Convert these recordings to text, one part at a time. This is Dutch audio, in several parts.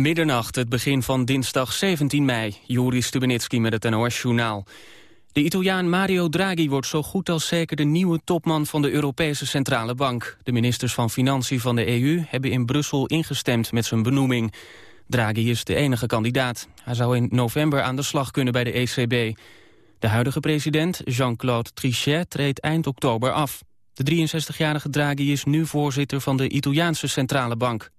Middernacht, het begin van dinsdag 17 mei. Joris Stubenitski met het NOS-journaal. De Italiaan Mario Draghi wordt zo goed als zeker de nieuwe topman van de Europese Centrale Bank. De ministers van Financiën van de EU hebben in Brussel ingestemd met zijn benoeming. Draghi is de enige kandidaat. Hij zou in november aan de slag kunnen bij de ECB. De huidige president, Jean-Claude Trichet, treedt eind oktober af. De 63-jarige Draghi is nu voorzitter van de Italiaanse Centrale Bank.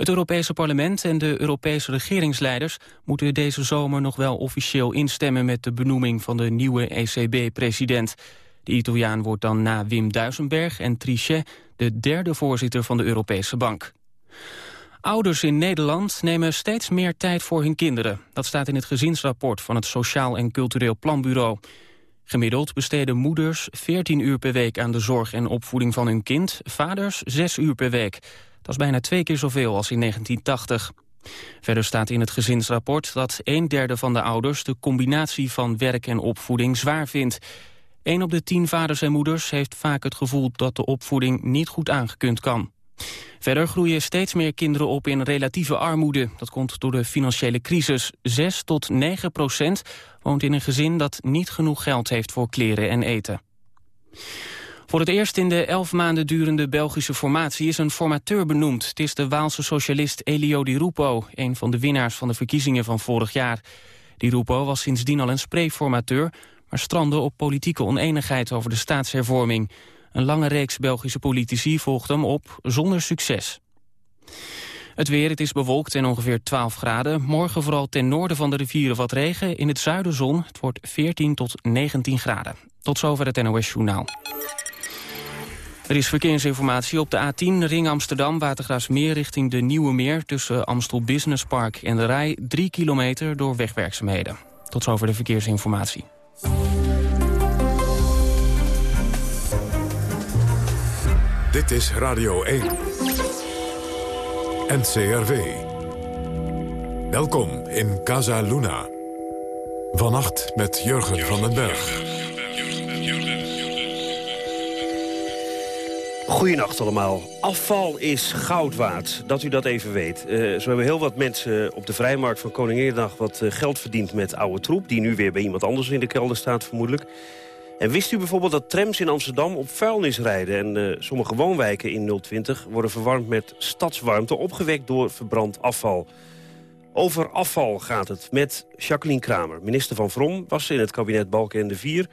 Het Europese parlement en de Europese regeringsleiders moeten deze zomer nog wel officieel instemmen met de benoeming van de nieuwe ECB-president. De Italiaan wordt dan na Wim Duisenberg en Trichet de derde voorzitter van de Europese Bank. Ouders in Nederland nemen steeds meer tijd voor hun kinderen. Dat staat in het gezinsrapport van het Sociaal en Cultureel Planbureau. Gemiddeld besteden moeders 14 uur per week aan de zorg en opvoeding van hun kind, vaders 6 uur per week. Dat is bijna twee keer zoveel als in 1980. Verder staat in het gezinsrapport dat een derde van de ouders de combinatie van werk en opvoeding zwaar vindt. Een op de tien vaders en moeders heeft vaak het gevoel dat de opvoeding niet goed aangekund kan. Verder groeien steeds meer kinderen op in relatieve armoede. Dat komt door de financiële crisis. 6 tot 9 procent woont in een gezin dat niet genoeg geld heeft voor kleren en eten. Voor het eerst in de elf maanden durende Belgische formatie is een formateur benoemd. Het is de Waalse socialist Elio Di Rupo, een van de winnaars van de verkiezingen van vorig jaar. Di Rupo was sindsdien al een spreekformateur, maar strandde op politieke oneenigheid over de staatshervorming. Een lange reeks Belgische politici volgde hem op zonder succes. Het weer, het is bewolkt en ongeveer 12 graden. Morgen vooral ten noorden van de rivieren wat regen. In het zuiden zon. Het wordt 14 tot 19 graden. Tot zover het NOS Journaal. Er is verkeersinformatie op de A10 Ring Amsterdam... Watergraafsmeer richting de Nieuwe Meer... tussen Amstel Business Park en de Rij... 3 kilometer door wegwerkzaamheden. Tot zover de verkeersinformatie. Dit is Radio 1. NCRV. Welkom in Casa Luna. Vannacht met Jurgen van den Berg. Goedenacht allemaal. Afval is goud waard, dat u dat even weet. Uh, zo hebben heel wat mensen op de vrijmarkt van Koninginnedag... wat uh, geld verdiend met oude troep... die nu weer bij iemand anders in de kelder staat vermoedelijk. En wist u bijvoorbeeld dat trams in Amsterdam op vuilnis rijden... en uh, sommige woonwijken in 020 worden verwarmd met stadswarmte... opgewekt door verbrand afval. Over afval gaat het met Jacqueline Kramer. Minister van Vrom was in het kabinet Balkenende 4...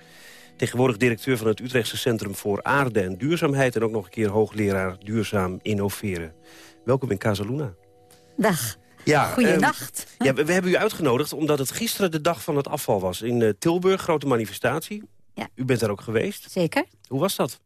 Tegenwoordig directeur van het Utrechtse Centrum voor Aarde en Duurzaamheid... en ook nog een keer hoogleraar Duurzaam Innoveren. Welkom in Casaluna. Dag. Ja, Goedenacht. Um, ja, we, we, hebben u uitgenodigd omdat het gisteren de dag van het afval was. In uh, Tilburg, grote manifestatie. Ja. U bent daar ook geweest. Zeker. Hoe was dat?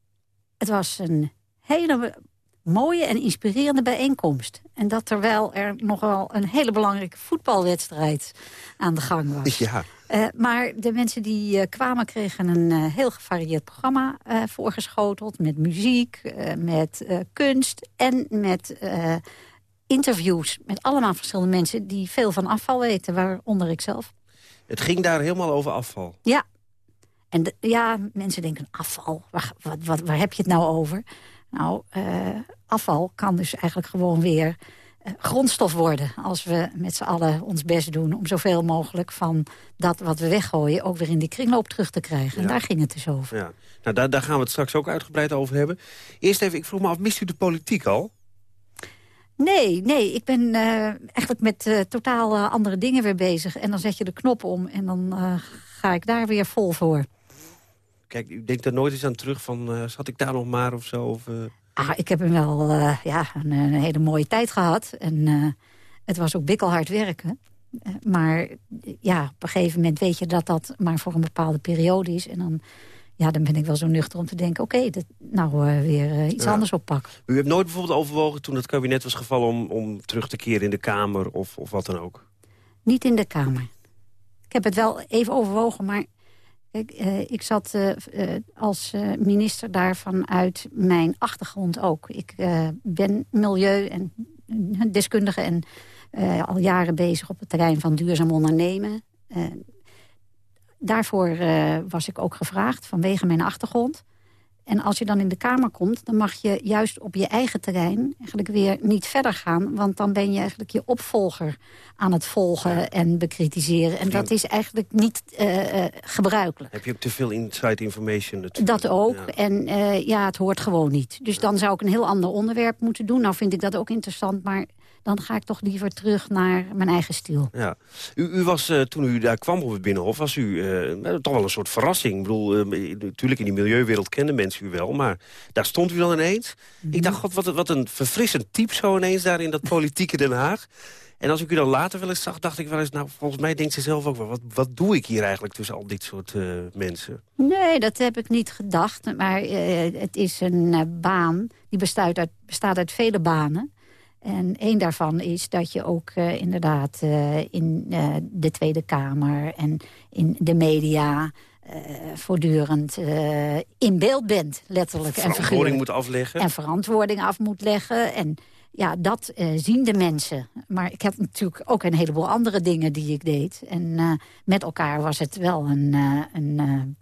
Het was een hele mooie en inspirerende bijeenkomst. En dat terwijl er nogal een hele belangrijke voetbalwedstrijd aan de gang was. Ja. Uh, maar de mensen die uh, kwamen kregen een uh, heel gevarieerd programma voorgeschoteld. Met muziek, met kunst en met interviews. Met allemaal verschillende mensen die veel van afval weten, waaronder ik zelf. Het ging daar helemaal over afval? Ja. En de, ja, mensen denken afval, waar, wat, wat, waar heb je het nou over? Nou, afval kan dus eigenlijk gewoon weer grondstof worden... als we met z'n allen ons best doen om zoveel mogelijk van dat wat we weggooien... ook weer in die kringloop terug te krijgen. En daar ging het dus over. Ja. Nou, daar, daar gaan we het straks ook uitgebreid over hebben. Eerst even, ik vroeg me af, mist u de politiek al? Nee, nee, ik ben uh, eigenlijk met uh, totaal uh, andere dingen weer bezig. En dan zet je de knop om en dan ga ik daar weer vol voor. Kijk, u denkt er nooit eens aan terug van, zat ik daar nog maar of zo? Of, Ah, ik heb hem wel uh, ja, een, een, hele mooie tijd gehad. En het was ook bikkelhard werken. Maar ja, op een gegeven moment weet je dat dat maar voor een bepaalde periode is. En dan, ja, dan ben ik wel zo nuchter om te denken... oké, okay, nou weer iets ja. anders oppakken. U hebt nooit bijvoorbeeld overwogen toen het kabinet was gevallen... om, om terug te keren in de Kamer of, of wat dan ook? Niet in de Kamer. Ik heb het wel even overwogen, maar Uh, ik zat uh, uh, als minister daar vanuit mijn achtergrond ook. Ik ben milieu- en deskundige en al jaren bezig op het terrein van duurzaam ondernemen. daarvoor was ik ook gevraagd vanwege mijn achtergrond. En als je dan in de Kamer komt, dan mag je juist op je eigen terrein... eigenlijk weer niet verder gaan. Want dan ben je eigenlijk je opvolger aan het volgen en bekritiseren. En dat is eigenlijk niet uh, gebruikelijk. Heb je ook te veel inside information? Natuurlijk. Dat ook. En uh, ja, het hoort gewoon niet. Dus dan zou ik een heel ander onderwerp moeten doen. Nou vind ik dat ook interessant, maar dan ga ik toch liever terug naar mijn eigen stil. Ja. U, u was, uh, toen u daar kwam op het Binnenhof, was u uh, toch wel een soort verrassing. Ik bedoel, uh, natuurlijk in die milieuwereld kenden mensen u wel, maar daar stond u dan ineens. Mm Ik dacht, god, wat, wat een verfrissend type zo ineens daar in dat politieke Den Haag. En als ik u dan later wel eens zag, dacht ik wel eens... nou, volgens mij denkt ze zelf ook wel... wat, wat doe ik hier eigenlijk tussen al dit soort uh, mensen? Nee, dat heb ik niet gedacht. Maar uh, het is een uh, baan die bestaat uit, bestaat uit vele banen. En één daarvan is dat je ook uh, inderdaad uh, in uh, de Tweede Kamer en in de media voortdurend in beeld bent, letterlijk. En verantwoording moet afleggen. En verantwoording af moet leggen. En ja, dat zien de mensen. Maar ik heb natuurlijk ook een heleboel andere dingen die ik deed. En met elkaar was het wel een, een,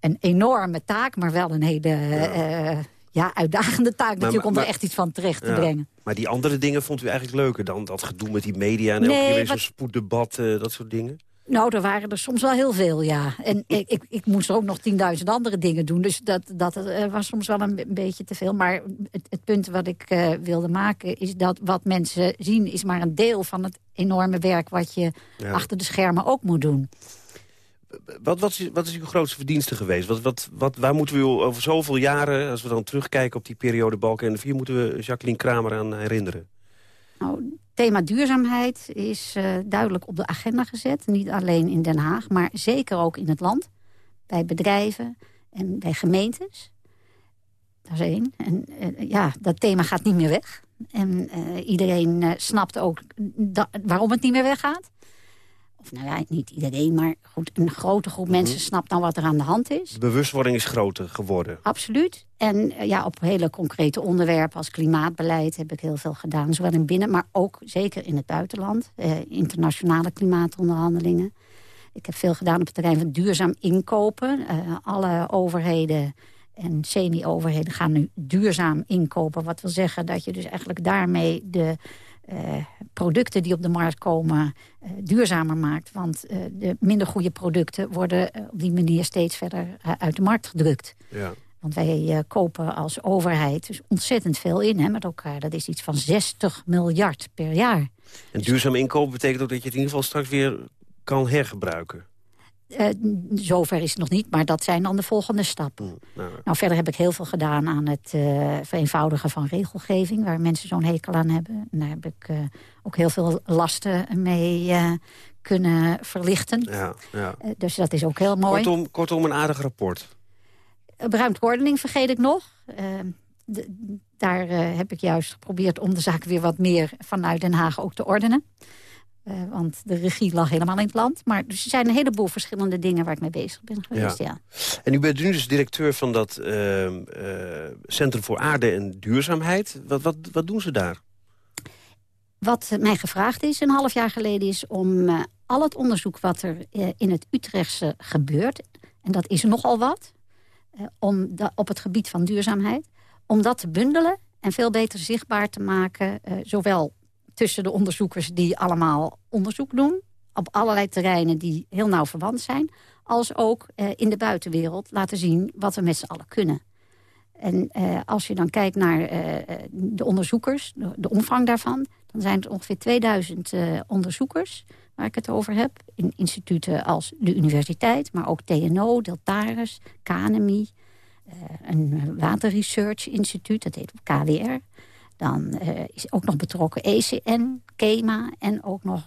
een enorme taak, maar wel een hele... Ja ja, uitdagende taak maar, natuurlijk om er echt iets van terecht te brengen. Maar die andere dingen vond u eigenlijk leuker dan dat gedoe met die media... en nee, elke keer zo'n spoeddebat, uh, dat soort dingen? Nou, er waren er soms wel heel veel, ja. En ik, ik, ik moest er ook nog tienduizend andere dingen doen. Dus dat, dat uh, was soms wel een, een, beetje te veel. Maar het, het punt wat ik uh, wilde maken is dat wat mensen zien... is maar een deel van het enorme werk wat je ja. achter de schermen ook moet doen. Wat, wat, is, wat is uw grootste verdienste geweest? Wat, wat, wat, waar moeten we over zoveel jaren, als we dan terugkijken op die periode Balken en de Vier... moeten we Jacqueline Kramer aan herinneren? Nou, thema duurzaamheid is uh, duidelijk op de agenda gezet. Niet alleen in Den Haag, maar zeker ook in het land. Bij bedrijven en bij gemeentes. Dat is één. En uh, ja, dat thema gaat niet meer weg. En uh, iedereen snapt ook waarom het niet meer weggaat of nou ja, niet iedereen, maar goed, een grote groep mensen mhm. snapt dan wat er aan de hand is. De bewustwording is groter geworden. Absoluut. En eh, ja, op hele concrete onderwerpen als klimaatbeleid heb ik heel veel gedaan. Zowel in binnen, maar ook zeker in het buitenland. Eh, internationale klimaatonderhandelingen. Ik heb veel gedaan op het terrein van duurzaam inkopen. Uh, alle overheden en semi-overheden gaan nu duurzaam inkopen. Wat wil zeggen dat je dus eigenlijk daarmee de producten die op de markt komen uh, duurzamer maakt. Want uh, de minder goede producten worden op die manier steeds verder uit de markt gedrukt. Ja. Want wij kopen als overheid dus ontzettend veel in hè, met elkaar. Dat is iets van 60 miljard per jaar. En duurzaam inkopen betekent ook dat je het in ieder geval straks weer kan hergebruiken. Uh, zover is het nog niet, maar dat zijn dan de volgende stappen. Mm, nou, nou, verder heb ik heel veel gedaan aan het uh, vereenvoudigen van regelgeving... waar mensen zo'n hekel aan hebben. En daar heb ik uh, ook heel veel lasten mee kunnen verlichten. Ja, ja. dus dat is ook heel mooi. Kortom, kortom een aardig rapport. Beruimd ordening vergeet ik nog. De, daar heb ik juist geprobeerd om de zaak weer wat meer vanuit Den Haag ook te ordenen. Uh, want de regie lag helemaal in het land. Maar dus er zijn een heleboel verschillende dingen waar ik mee bezig ben geweest. Ja. En u bent nu dus directeur van dat uh, uh, Centrum voor Aarde en Duurzaamheid. Wat, wat, wat doen ze daar? Wat mij gevraagd is een half jaar geleden is om al het onderzoek wat er in het Utrechtse gebeurt... en dat is nogal wat, om op het gebied van duurzaamheid... om dat te bundelen en veel beter zichtbaar te maken... zowel tussen de onderzoekers die allemaal onderzoek doen... op allerlei terreinen die heel nauw verwant zijn... als ook eh, in de buitenwereld laten zien wat we met z'n allen kunnen. En eh, als je dan kijkt naar eh, de onderzoekers, de, omvang daarvan... dan zijn het ongeveer 2000 eh, onderzoekers waar ik het over heb. In instituten als de universiteit, maar ook TNO, Deltares, KNMI... Een waterresearch instituut, dat heet KWR... Dan uh, is ook nog betrokken ECN, KEMA en ook nog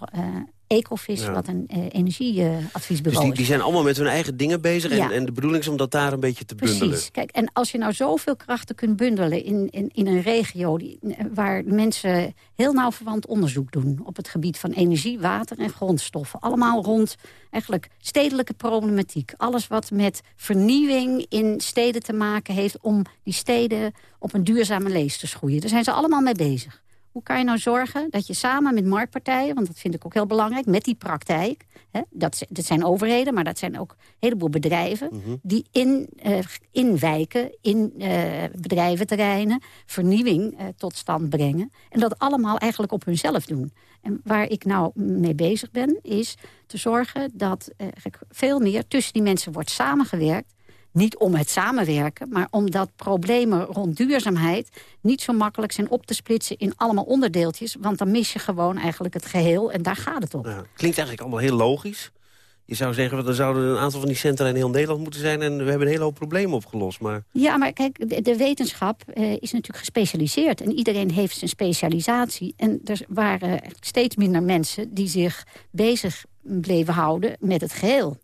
Ecofis, wat een uh, energieadviesbureau dus die, die, zijn allemaal met hun eigen dingen bezig en, en, de bedoeling is om dat daar een beetje te bundelen. Precies. Kijk, en als je nou zoveel krachten kunt bundelen in, in, in een regio... Die, waar mensen heel nauw verwant onderzoek doen... op het gebied van energie, water en grondstoffen. Allemaal rond eigenlijk stedelijke problematiek. Alles wat met vernieuwing in steden te maken heeft... om die steden op een duurzame lees te schoeien. Daar zijn ze allemaal mee bezig. Hoe kan je nou zorgen dat je samen met marktpartijen... want dat vind ik ook heel belangrijk, met die praktijk... Hè, dat, dat zijn overheden, maar dat zijn ook een heleboel bedrijven... Mhm. die in, uh, in wijken, in uh, bedrijventerreinen... vernieuwing uh, tot stand brengen. En dat allemaal eigenlijk op hunzelf doen. En waar ik nou mee bezig ben, is te zorgen dat veel meer tussen die mensen wordt samengewerkt niet om het samenwerken, maar omdat problemen rond duurzaamheid... niet zo makkelijk zijn op te splitsen in allemaal onderdeeltjes. Want dan mis je gewoon eigenlijk het geheel en daar gaat het om. Ja, klinkt eigenlijk allemaal heel logisch. Je zou zeggen, er zouden een aantal van die centra in heel Nederland moeten zijn... en we hebben een hele hoop problemen opgelost. Maar... Ja, maar kijk, de, wetenschap eh, is natuurlijk gespecialiseerd. En iedereen heeft zijn specialisatie. En er waren steeds minder mensen die zich bezig bleven houden met het geheel.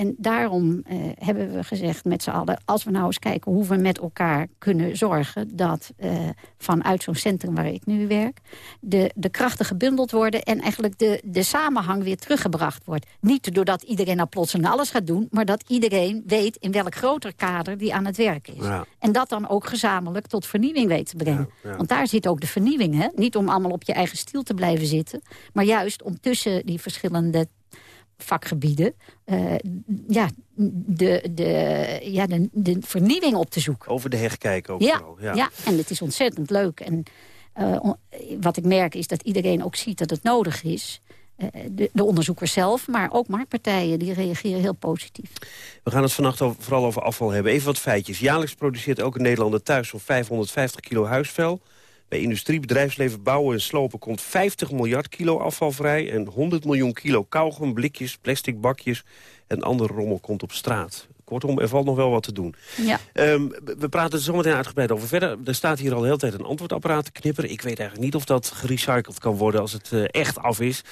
En daarom eh, hebben we gezegd met z'n allen... als we nou eens kijken hoe we met elkaar kunnen zorgen... dat eh, vanuit zo'n centrum waar ik nu werk... De, de krachten gebundeld worden en eigenlijk de, de samenhang weer teruggebracht wordt. Niet doordat iedereen nou plots en alles gaat doen... maar dat iedereen weet in welk groter kader die aan het werk is. En dat dan ook gezamenlijk tot vernieuwing weet te brengen. Want daar zit ook de vernieuwing, hè? Niet om allemaal op je eigen stiel te blijven zitten... maar juist om tussen die verschillende vakgebieden... Uh, ja, de, de, ja, de, de, vernieuwing op te zoeken. Over de heg kijken ook ja, Ja. ja, en het is ontzettend leuk. En uh, wat ik merk is dat iedereen ook ziet dat het nodig is... Uh, de, de, onderzoekers zelf, maar ook marktpartijen, die reageren heel positief. We gaan het vannacht over, vooral over afval hebben. Even wat feitjes. Jaarlijks produceert elke Nederlander thuis zo'n 550 kilo huisvuil. Bij industrie, bedrijfsleven, bouwen en slopen komt 50 miljard kilo afval vrij... en 100 miljoen kilo kauwgom, blikjes, plastic bakjes en andere rommel komt op straat. Kortom, er valt nog wel wat te doen. Ja. Um, we praten er zometeen uitgebreid over verder. Er staat hier al de hele tijd een antwoordapparaat te knipperen. Ik weet eigenlijk niet of dat gerecycled kan worden als het uh, echt af is.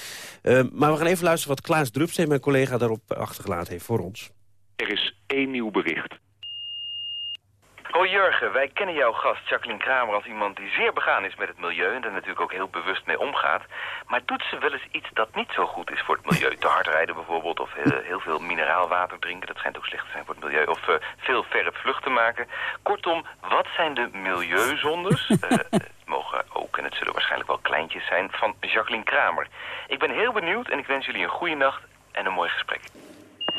Um, maar we gaan even luisteren wat Klaas Drupsteen, mijn collega, daarop achtergelaten heeft voor ons. Er is één nieuw bericht. Oh Jurgen, wij kennen jouw gast Jacqueline Kramer als iemand die zeer begaan is met het milieu... en er natuurlijk ook heel bewust mee omgaat. Maar doet ze wel eens iets dat niet zo goed is voor het milieu? Te hard rijden bijvoorbeeld, of heel, heel veel mineraalwater drinken... dat schijnt ook slecht te zijn voor het milieu. Of uh, veel verre vluchten maken. Kortom, wat zijn de milieuzonders... Uh, het mogen ook, en het zullen waarschijnlijk wel kleintjes zijn, van Jacqueline Kramer. Ik ben heel benieuwd en ik wens jullie een goede nacht en een mooi gesprek.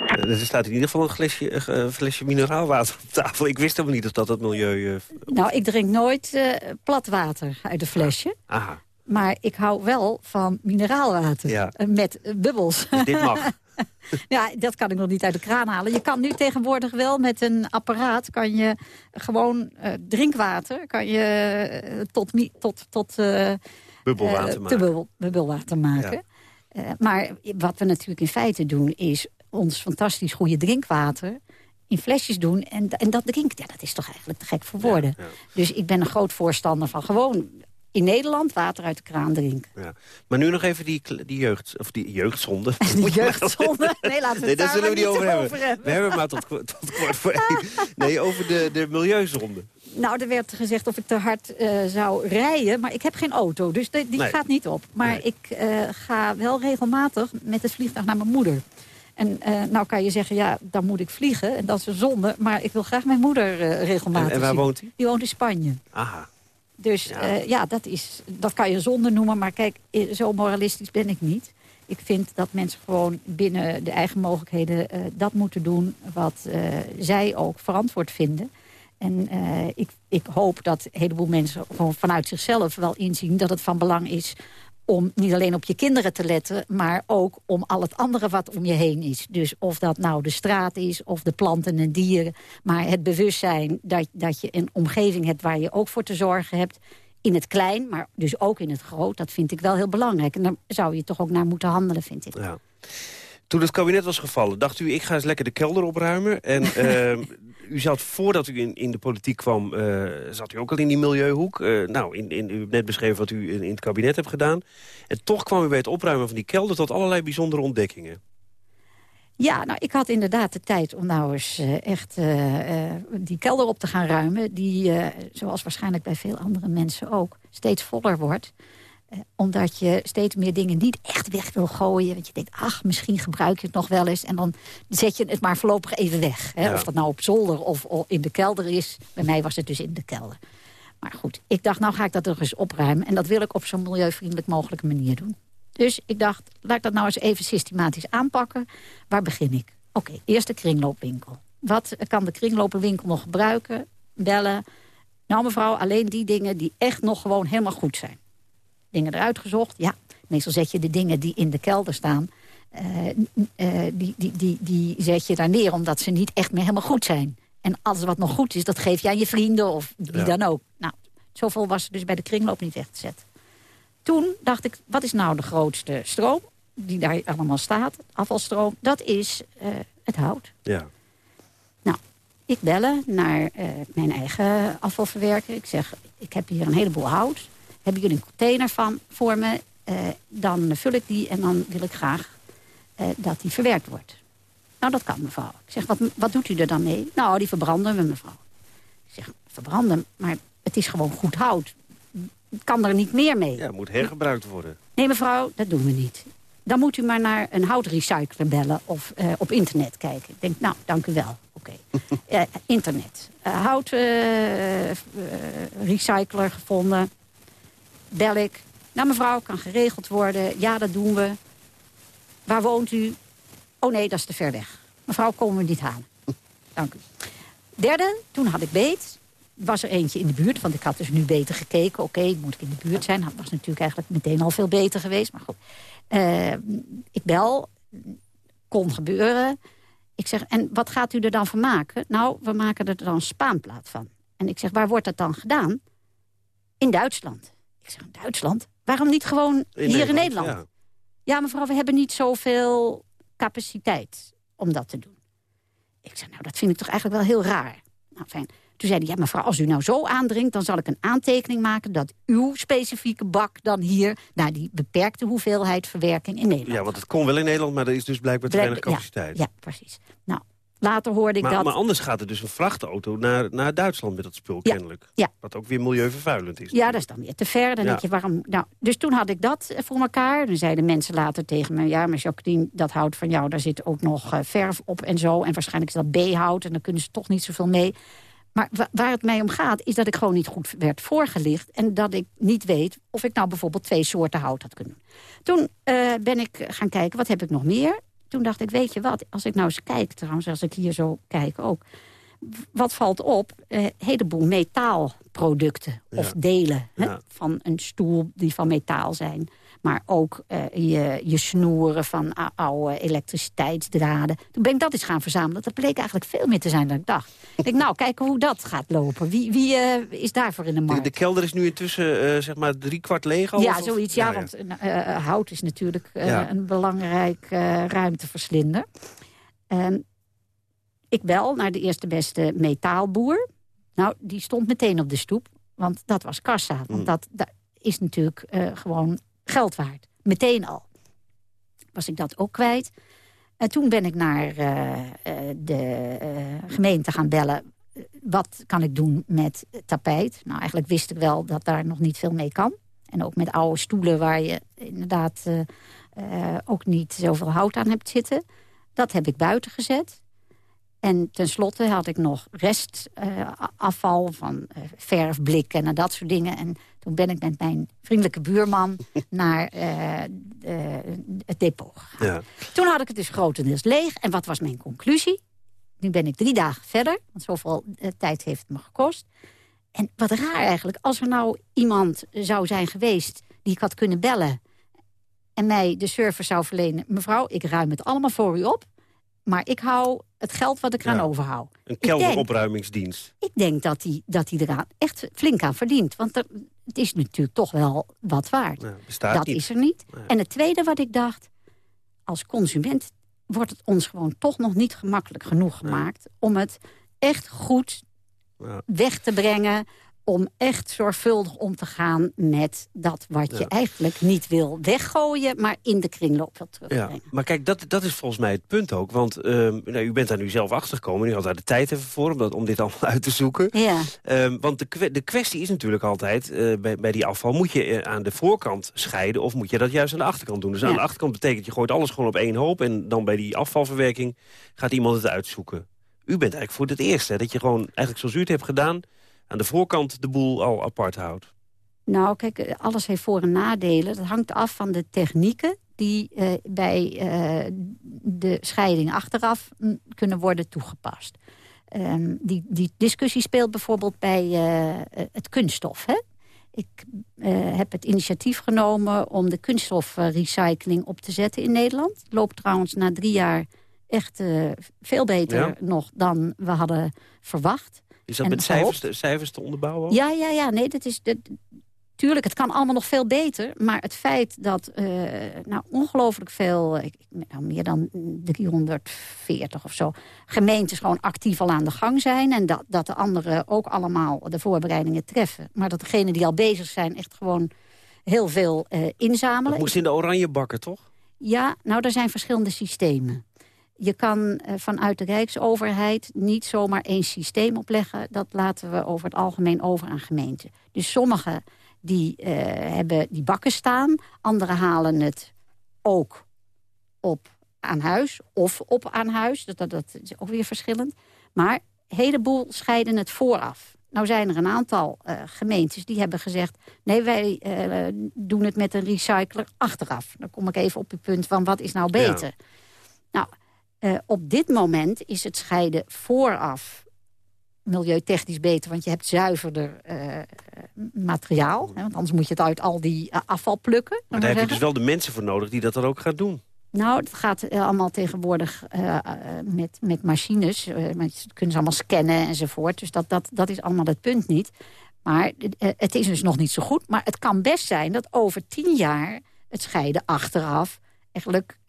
Er staat in ieder geval een flesje, uh, flesje mineraalwater op tafel. Ik wist helemaal niet of dat het milieu... Uh, nou, ik drink nooit uh, plat water uit een flesje. Aha. Maar ik hou wel van mineraalwater. Ja. met bubbels. Dit mag. ja, dat kan ik nog niet uit de kraan halen. Je kan nu tegenwoordig wel met een apparaat... kan je gewoon drinkwater kan je, tot, tot, tot bubbelwater maken. Bubbel, bubbelwater maken. Ja. maar wat we natuurlijk in feite doen is ons fantastisch goede drinkwater in flesjes doen en, en dat drinken. Ja, dat is toch eigenlijk te gek voor woorden. Dus ik ben een groot voorstander van gewoon in Nederland water uit de kraan drinken. Ja. Maar nu nog even die, die, jeugd, of die jeugdzonde. Die jeugdzonde? Nee, laten we nee, daar zullen we niet over, hebben. We hebben maar tot, tot kort voor één. Nee, over de, de milieuzonde. Nou, er werd gezegd of ik te hard uh, zou rijden. Maar ik heb geen auto, dus die, gaat niet op. Maar ik uh, ga wel regelmatig met het vliegtuig naar mijn moeder. En uh, nou kan je zeggen, ja, dan moet ik vliegen. En dat is een zonde. Maar ik wil graag mijn moeder uh, regelmatig en, en waar woont hij? Die woont in Spanje. Aha. Dus ja, uh, ja dat, is, dat kan je zonde noemen. Maar kijk, zo moralistisch ben ik niet. Ik vind dat mensen gewoon binnen de eigen mogelijkheden dat moeten doen... wat zij ook verantwoord vinden. En ik, ik hoop dat een heleboel mensen gewoon vanuit zichzelf wel inzien... dat het van belang is om niet alleen op je kinderen te letten... maar ook om al het andere wat om je heen is. Dus of dat nou de straat is, of de planten en dieren. Maar het bewustzijn dat, dat je een omgeving hebt... waar je ook voor te zorgen hebt in het klein, maar dus ook in het groot. Dat vind ik wel heel belangrijk. En daar zou je toch ook naar moeten handelen, vind ik. Ja. Toen het kabinet was gevallen, dacht u... ik ga eens lekker de kelder opruimen. En uh, u zat, voordat u in, in de politiek kwam, uh, zat u ook al in die milieuhoek. Uh, nou, in, in, u hebt net beschreven wat u in, in, het kabinet hebt gedaan. En toch kwam u bij het opruimen van die kelder... tot allerlei bijzondere ontdekkingen. Ja, nou, ik had inderdaad de tijd om nou eens uh, echt die kelder op te gaan ruimen... die, zoals waarschijnlijk bij veel andere mensen ook, steeds voller wordt... Eh, omdat je steeds meer dingen niet echt weg wil gooien. Want je denkt, ach, misschien gebruik je het nog wel eens. En dan zet je het maar voorlopig even weg. Hè? Of dat nou op zolder of, of, in de kelder is. Bij mij was het dus in de kelder. Maar goed, ik dacht, nou ga ik dat toch eens opruimen. En dat wil ik op zo'n milieuvriendelijk mogelijke manier doen. Dus ik dacht, laat ik dat nou eens even systematisch aanpakken. Waar begin ik? Oké, eerst de kringloopwinkel. Wat kan de kringloopwinkel nog gebruiken? Bellen. Nou mevrouw, alleen die dingen die echt nog gewoon helemaal goed zijn. Dingen eruit gezocht, ja. Meestal zet je de dingen die in de kelder staan... Uh, uh, die, die, die, die zet je daar neer omdat ze niet echt meer helemaal goed zijn. En alles wat nog goed is, dat geef je aan je vrienden of wie dan ook. Nou, zoveel was er dus bij de kringloop niet echt gezet. Toen dacht ik, wat is nou de grootste stroom die daar allemaal staat? Afvalstroom, dat is uh, het hout. Ja. Nou, ik bellen naar mijn eigen afvalverwerker. Ik zeg, ik heb hier een heleboel hout. Hebben jullie een container van voor me? dan vul ik die en dan wil ik graag dat die verwerkt wordt. Nou, dat kan mevrouw. Ik zeg, wat, wat doet u er dan mee? Nou, die verbranden we, mevrouw. Ik zeg, verbranden? Maar het is gewoon goed hout. Kan er niet meer mee. Ja, moet hergebruikt worden. Nee, mevrouw, dat doen we niet. Dan moet u maar naar een houtrecycler bellen of uh, op internet kijken. Ik denk, nou, dank u wel. Oké. Okay. uh, internet. Uh, houtrecycler gevonden. Bel ik. Nou, mevrouw, kan geregeld worden. Ja, dat doen we. Waar woont u? Oh nee, dat is te ver weg. Mevrouw, komen we niet halen. Dank u. Derde, toen had ik beet. Was er eentje in de buurt, want ik had dus nu beter gekeken. Oké, okay, moet ik in de buurt zijn. Dat was natuurlijk eigenlijk meteen al veel beter geweest. Maar goed, uh, ik bel. Kon gebeuren. Ik zeg, en wat gaat u er dan van maken? Nou, we maken er dan spaanplaat van. En ik zeg, waar wordt dat dan gedaan? In Duitsland. Ik zeg, Duitsland? Waarom niet gewoon In hier Nederland, in Nederland? ja. ja, mevrouw, we hebben niet zoveel capaciteit om dat te doen. Ik zei, nou, dat vind ik toch eigenlijk wel heel raar. Nou, fijn. Toen zei hij, ja, mevrouw, als u nou zo aandringt... dan zal ik een aantekening maken dat uw specifieke bak dan hier... naar die beperkte hoeveelheid verwerking in Nederland Ja, want het kon wel in Nederland, maar er is dus blijkbaar te weinig capaciteit. Ja, precies. Nou, later hoorde ik Maar, dat... maar anders gaat er dus een vrachtauto naar, naar Duitsland met dat spul Ja, kennelijk. ja. Wat ook weer milieuvervuilend is. Ja, dat is dan weer te ver. Dan Ja. denk je, waarom... Nou, dus toen had ik dat eh, voor elkaar. Dan zeiden mensen later tegen me... ja, maar Jacqueline, dat hout van jou, daar zit ook nog eh, verf op en zo. En waarschijnlijk is dat B-hout en dan kunnen ze toch niet zoveel mee. Maar wa- waar het mij om gaat, is dat ik gewoon niet goed werd voorgelicht... en dat ik niet weet of ik nou bijvoorbeeld twee soorten hout had kunnen doen. Toen eh, ben ik gaan kijken, wat heb ik nog meer? Toen dacht ik, weet je wat, als ik nou eens kijk... trouwens, als ik hier zo kijk ook... wat valt op? Eh, Een heleboel metaalproducten of Ja. delen hè, van een stoel die van metaal zijn. Maar ook eh, je, je snoeren van ou- oude elektriciteitsdraden. Toen ben ik dat eens gaan verzamelen. Dat bleek eigenlijk veel meer te zijn dan ik dacht. Ik denk, nou, kijken hoe dat gaat lopen. Wie, wie eh, is daarvoor in de De, markt? de kelder is nu intussen eh, zeg maar drie kwart leeg al? ja, of- zoiets. Ja, want hout is natuurlijk Ja. een belangrijk ruimteverslinder. Ik bel naar de eerste beste metaalboer. Nou, die stond meteen op de stoep. Want dat was kassa. Want Mm. dat, dat is natuurlijk gewoon geld waard. Meteen al. Was ik dat ook kwijt. En toen ben ik naar eh, eh, de eh, gemeente gaan bellen. Wat kan ik doen met tapijt? Nou, eigenlijk wist ik wel dat daar nog niet veel mee kan. En ook met oude stoelen waar je inderdaad ook niet zoveel hout aan hebt zitten. Dat heb ik buiten gezet. En tenslotte had ik nog restafval van verfblikken en dat soort dingen. En toen ben ik met mijn vriendelijke buurman naar eh, eh, het depot gegaan. Ja. Toen had ik het dus grotendeels leeg. En wat was mijn conclusie? Nu ben ik drie dagen verder, want zoveel eh, tijd heeft het me gekost. En wat raar eigenlijk, als er nou iemand zou zijn geweest... die ik had kunnen bellen en mij de service zou verlenen... mevrouw, ik ruim het allemaal voor u op... maar ik hou het geld wat ik eraan Ja. overhoud. Een Ik denk- kelderopruimingsdienst. Ik denk dat hij dat hij eraan echt flink aan verdient. Want er, het is natuurlijk toch wel wat waard. Nou, dat niet. is er niet. En het tweede wat ik dacht... als consument wordt het ons gewoon toch nog niet gemakkelijk genoeg gemaakt... om het echt goed weg te brengen... om echt zorgvuldig om te gaan met dat wat je Ja. eigenlijk niet wil weggooien... maar in de kringloop wil Ja, terugbrengen. maar kijk, dat, dat is volgens mij het punt ook. Want ehm, nou, u bent daar nu zelf achter gekomen. U had daar de tijd even voor om, dat, om dit allemaal uit te zoeken. Ja, Ehm, want de, de kwestie is natuurlijk altijd, eh, bij, bij die afval... moet je eh, aan de voorkant scheiden of moet je dat juist aan de achterkant doen? Dus aan Ja. de achterkant betekent je gooit alles gewoon op één hoop... en dan bij die afvalverwerking gaat iemand het uitzoeken. U bent eigenlijk voor het eerst, hè, dat je gewoon, eigenlijk zoals u het hebt gedaan... aan de voorkant de boel al apart houdt? Nou, kijk, alles heeft voor- en nadelen. Dat hangt af van de technieken die uh, bij uh, de scheiding achteraf kunnen worden toegepast. Um, die, die discussie speelt bijvoorbeeld bij uh, het kunststof. Hè? Ik heb het initiatief genomen om de kunststofrecycling op te zetten in Nederland. Het loopt trouwens na drie jaar echt veel beter ja. nog dan we hadden verwacht. Is dat met cijfers, cijfers te onderbouwen? Ja, ja, ja. Nee, dat is, dat, Tuurlijk, het kan allemaal nog veel beter. Maar het feit dat uh, nou, ongelooflijk veel, ik, nou, meer dan 340 of zo... gemeentes gewoon actief al aan de gang zijn... en dat, dat de anderen ook allemaal de voorbereidingen treffen. Maar dat degenen die al bezig zijn echt gewoon heel veel uh, inzamelen. Dat moest in de oranje bakken, toch? Ja, nou, er zijn verschillende systemen. Je kan uh, vanuit de Rijksoverheid niet zomaar één systeem opleggen. Dat laten we over het algemeen over aan gemeenten. Dus sommige die uh, hebben die bakken staan. Anderen halen het ook op aan huis of op aan huis. Dat, dat, dat is ook weer verschillend. Maar een heleboel scheiden het vooraf. Nou zijn er een aantal uh, gemeentes die hebben gezegd... nee, wij uh, doen het met een recycler achteraf. Dan kom ik even op het punt van wat is nou beter. Ja. Nou, uh, op dit moment is het scheiden vooraf milieutechnisch beter, want je hebt zuiverder uh, materiaal. Hè, want anders moet je het uit al die uh, afval plukken. Maar daar heb je dus wel de mensen voor nodig die dat dan ook gaan doen. Nou, het gaat allemaal tegenwoordig met, met machines. kunnen ze allemaal scannen enzovoort. Dus dat, dat, dat is allemaal het punt niet. Maar het is dus nog niet zo goed. Maar het kan best zijn dat over tien jaar het scheiden achteraf eigenlijk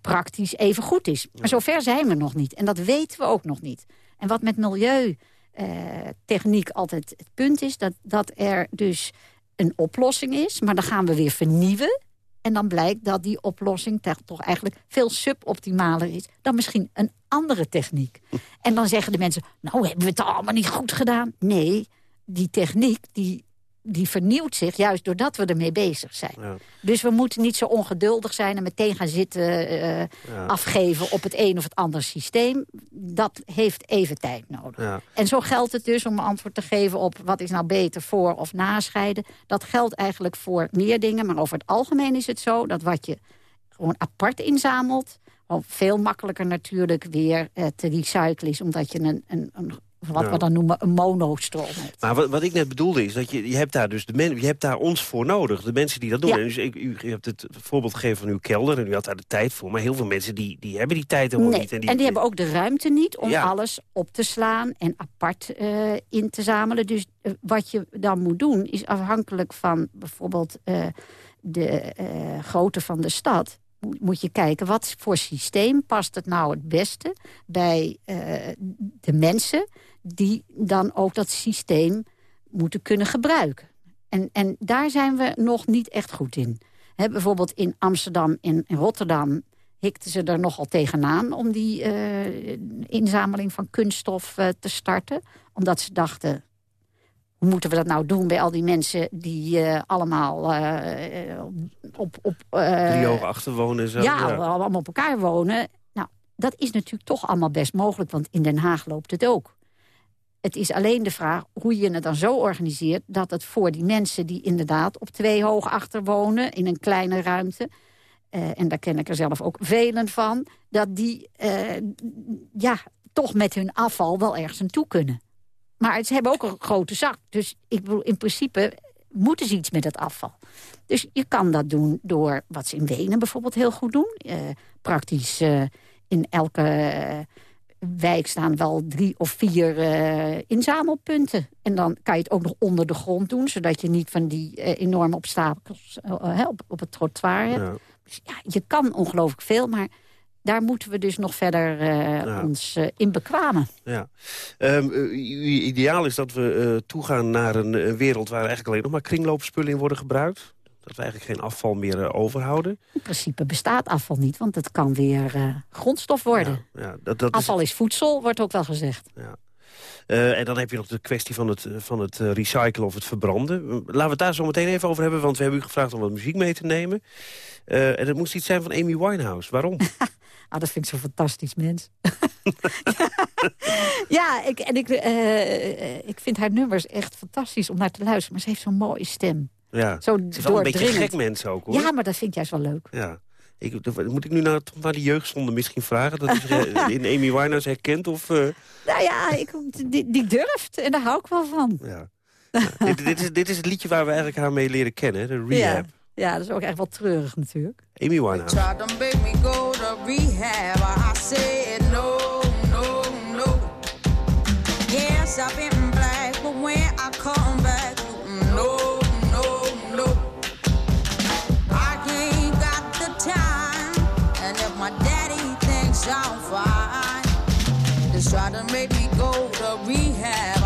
praktisch even goed is. Maar zover zijn we nog niet. En dat weten we ook nog niet. En wat met milieutechniek uh, altijd het punt is... Dat, dat er dus een oplossing is, maar dan gaan we weer vernieuwen. En dan blijkt dat die oplossing toch eigenlijk veel suboptimaler is... dan misschien een andere techniek. En dan zeggen de mensen, nou hebben we het allemaal niet goed gedaan. Nee, die techniek die die vernieuwt zich juist doordat we ermee bezig zijn. Ja. Dus we moeten niet zo ongeduldig zijn en meteen gaan zitten uh, ja. afgeven op het een of het ander systeem. Dat heeft even tijd nodig. Ja. En zo geldt het dus om antwoord te geven op wat is nou beter voor of nascheiden. Dat geldt eigenlijk voor meer dingen, maar over het algemeen is het zo dat wat je gewoon apart inzamelt, veel makkelijker natuurlijk weer uh, te recyclen is, omdat je een, een, een wat we dan noemen een monostroom. Maar wat, wat ik net bedoelde is dat je, je hebt daar dus de men, je hebt daar ons voor nodig. De mensen die dat doen. Ja. En dus ik, u, u hebt het voorbeeld gegeven van uw kelder en u had daar de tijd voor. Maar heel veel mensen die, die hebben die tijd helemaal nee. niet. En die, en die hebben ook de ruimte niet om ja. alles op te slaan en apart uh, in te zamelen. Dus uh, wat je dan moet doen is afhankelijk van bijvoorbeeld uh, de grootte van de stad moet je kijken wat voor systeem past het nou het beste bij uh, de mensen die dan ook dat systeem moeten kunnen gebruiken. En, en daar zijn we nog niet echt goed in. He, bijvoorbeeld in Amsterdam en in Rotterdam hikten ze er nogal tegenaan... om die uh, inzameling van kunststof uh, te starten. Omdat ze dachten, hoe moeten we dat nou doen bij al die mensen die uh, allemaal uh, op... op uh, Drie ogen achter wonen. Zo. Ja, ja, allemaal op elkaar wonen. Nou, dat is natuurlijk toch allemaal best mogelijk, want in Den Haag loopt het ook. Het is alleen de vraag hoe je het dan zo organiseert... dat het voor die mensen die inderdaad op twee hoog achter wonen... in een kleine ruimte, en daar ken ik er zelf ook velen van... dat die ja, toch met hun afval wel ergens naartoe kunnen. Maar ze hebben ook een grote zak. Dus ik bedoel, in principe moeten ze iets met het afval. Dus je kan dat doen door wat ze in Wenen bijvoorbeeld heel goed doen. Uh, praktisch in elke wijk staan wel drie of vier inzamelpunten. En dan kan je het ook nog onder de grond doen... zodat je niet van die enorme obstakels op, op het trottoir hebt. Ja. Dus ja, je kan ongelooflijk veel, maar daar moeten we dus nog verder uh, ja. ons uh, in bekwamen. Ja. Um, uw ideaal is dat we uh, toegaan naar een, een, wereld... waar eigenlijk alleen nog maar kringloopspullen in worden gebruikt? Dat we eigenlijk geen afval meer overhouden? In principe bestaat afval niet, want het kan weer grondstof worden. Ja, ja, dat, dat afval is... is... voedsel, wordt ook wel gezegd. Ja. Uh, en dan heb je nog de kwestie van het, van het recyclen of het verbranden. Laten we het daar zo meteen even over hebben, want we hebben u gevraagd om wat muziek mee te nemen. Uh, en het moest iets zijn van Amy Winehouse. Waarom? ah, dat vind ik zo fantastisch, mens. ja, ik, en ik, uh, ik vind haar nummers echt fantastisch om naar te luisteren. Maar ze heeft zo'n mooie stem. Ja, zo ze is wel een beetje gek mens ook, hoor. Ja, maar dat vind ik juist wel leuk. Ja. Ik, moet ik nu naar, naar de jeugdzonde misschien vragen? Dat is in Amy Winehouse herkent? Of, uh... Nou ja, ik, die, die durft en daar hou ik wel van. Ja. dit, dit, is, dit is het liedje waar we eigenlijk haar mee leren kennen, de Rehab. Ja. Ja, dat is ook echt wel treurig natuurlijk. Amy Winehouse. Tried to make me go to rehab. I said no, no, no. Yes, I've been black, but when I come I'm fine, just try to make me go to rehab.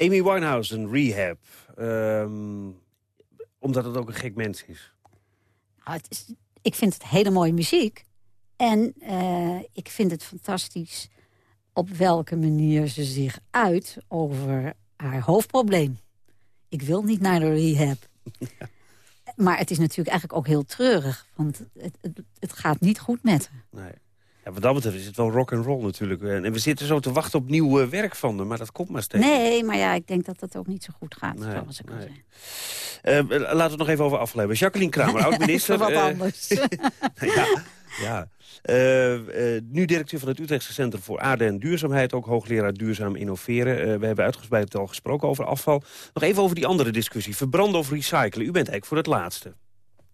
Amy Winehouse, een rehab. Um, omdat het ook een gek mens is. Nou, het is ik vind het hele mooie muziek. En uh, ik vind het fantastisch op welke manier ze zich uit over haar hoofdprobleem. Ik wil niet naar de rehab. Ja. Maar het is natuurlijk eigenlijk ook heel treurig. Want het, het, het gaat niet goed met haar. Nee. Ja, wat dat betreft is het wel rock and roll natuurlijk. En we zitten zo te wachten op nieuw werk van haar, maar dat komt maar steeds. Nee, maar ja, ik denk dat dat ook niet zo goed gaat, nee, zoals ik al zei. Uh, laten we het nog even over afgelopen. Jacqueline Kramer, oud-minister. wat uh, anders. ja, ja. Uh, nu directeur van het Utrechtse Centrum voor Aarde en Duurzaamheid. Ook hoogleraar Duurzaam Innoveren. we hebben uitgebreid al gesproken over afval. Nog even over die andere discussie. Verbranden of recyclen. U bent eigenlijk voor het laatste.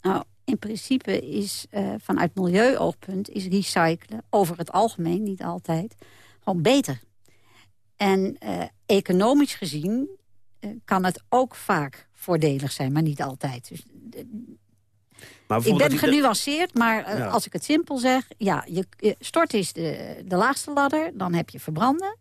Nou, in principe is uh, vanuit milieuoogpunt is recyclen over het algemeen, niet altijd, gewoon beter. En uh, economisch gezien eh, kan het ook vaak voordelig zijn, maar niet altijd. Dus, eh, Maar ik ben genuanceerd, maar eh, Ja. als ik het simpel zeg... ja, je, je- stort is de, de laagste ladder, dan heb je verbranden.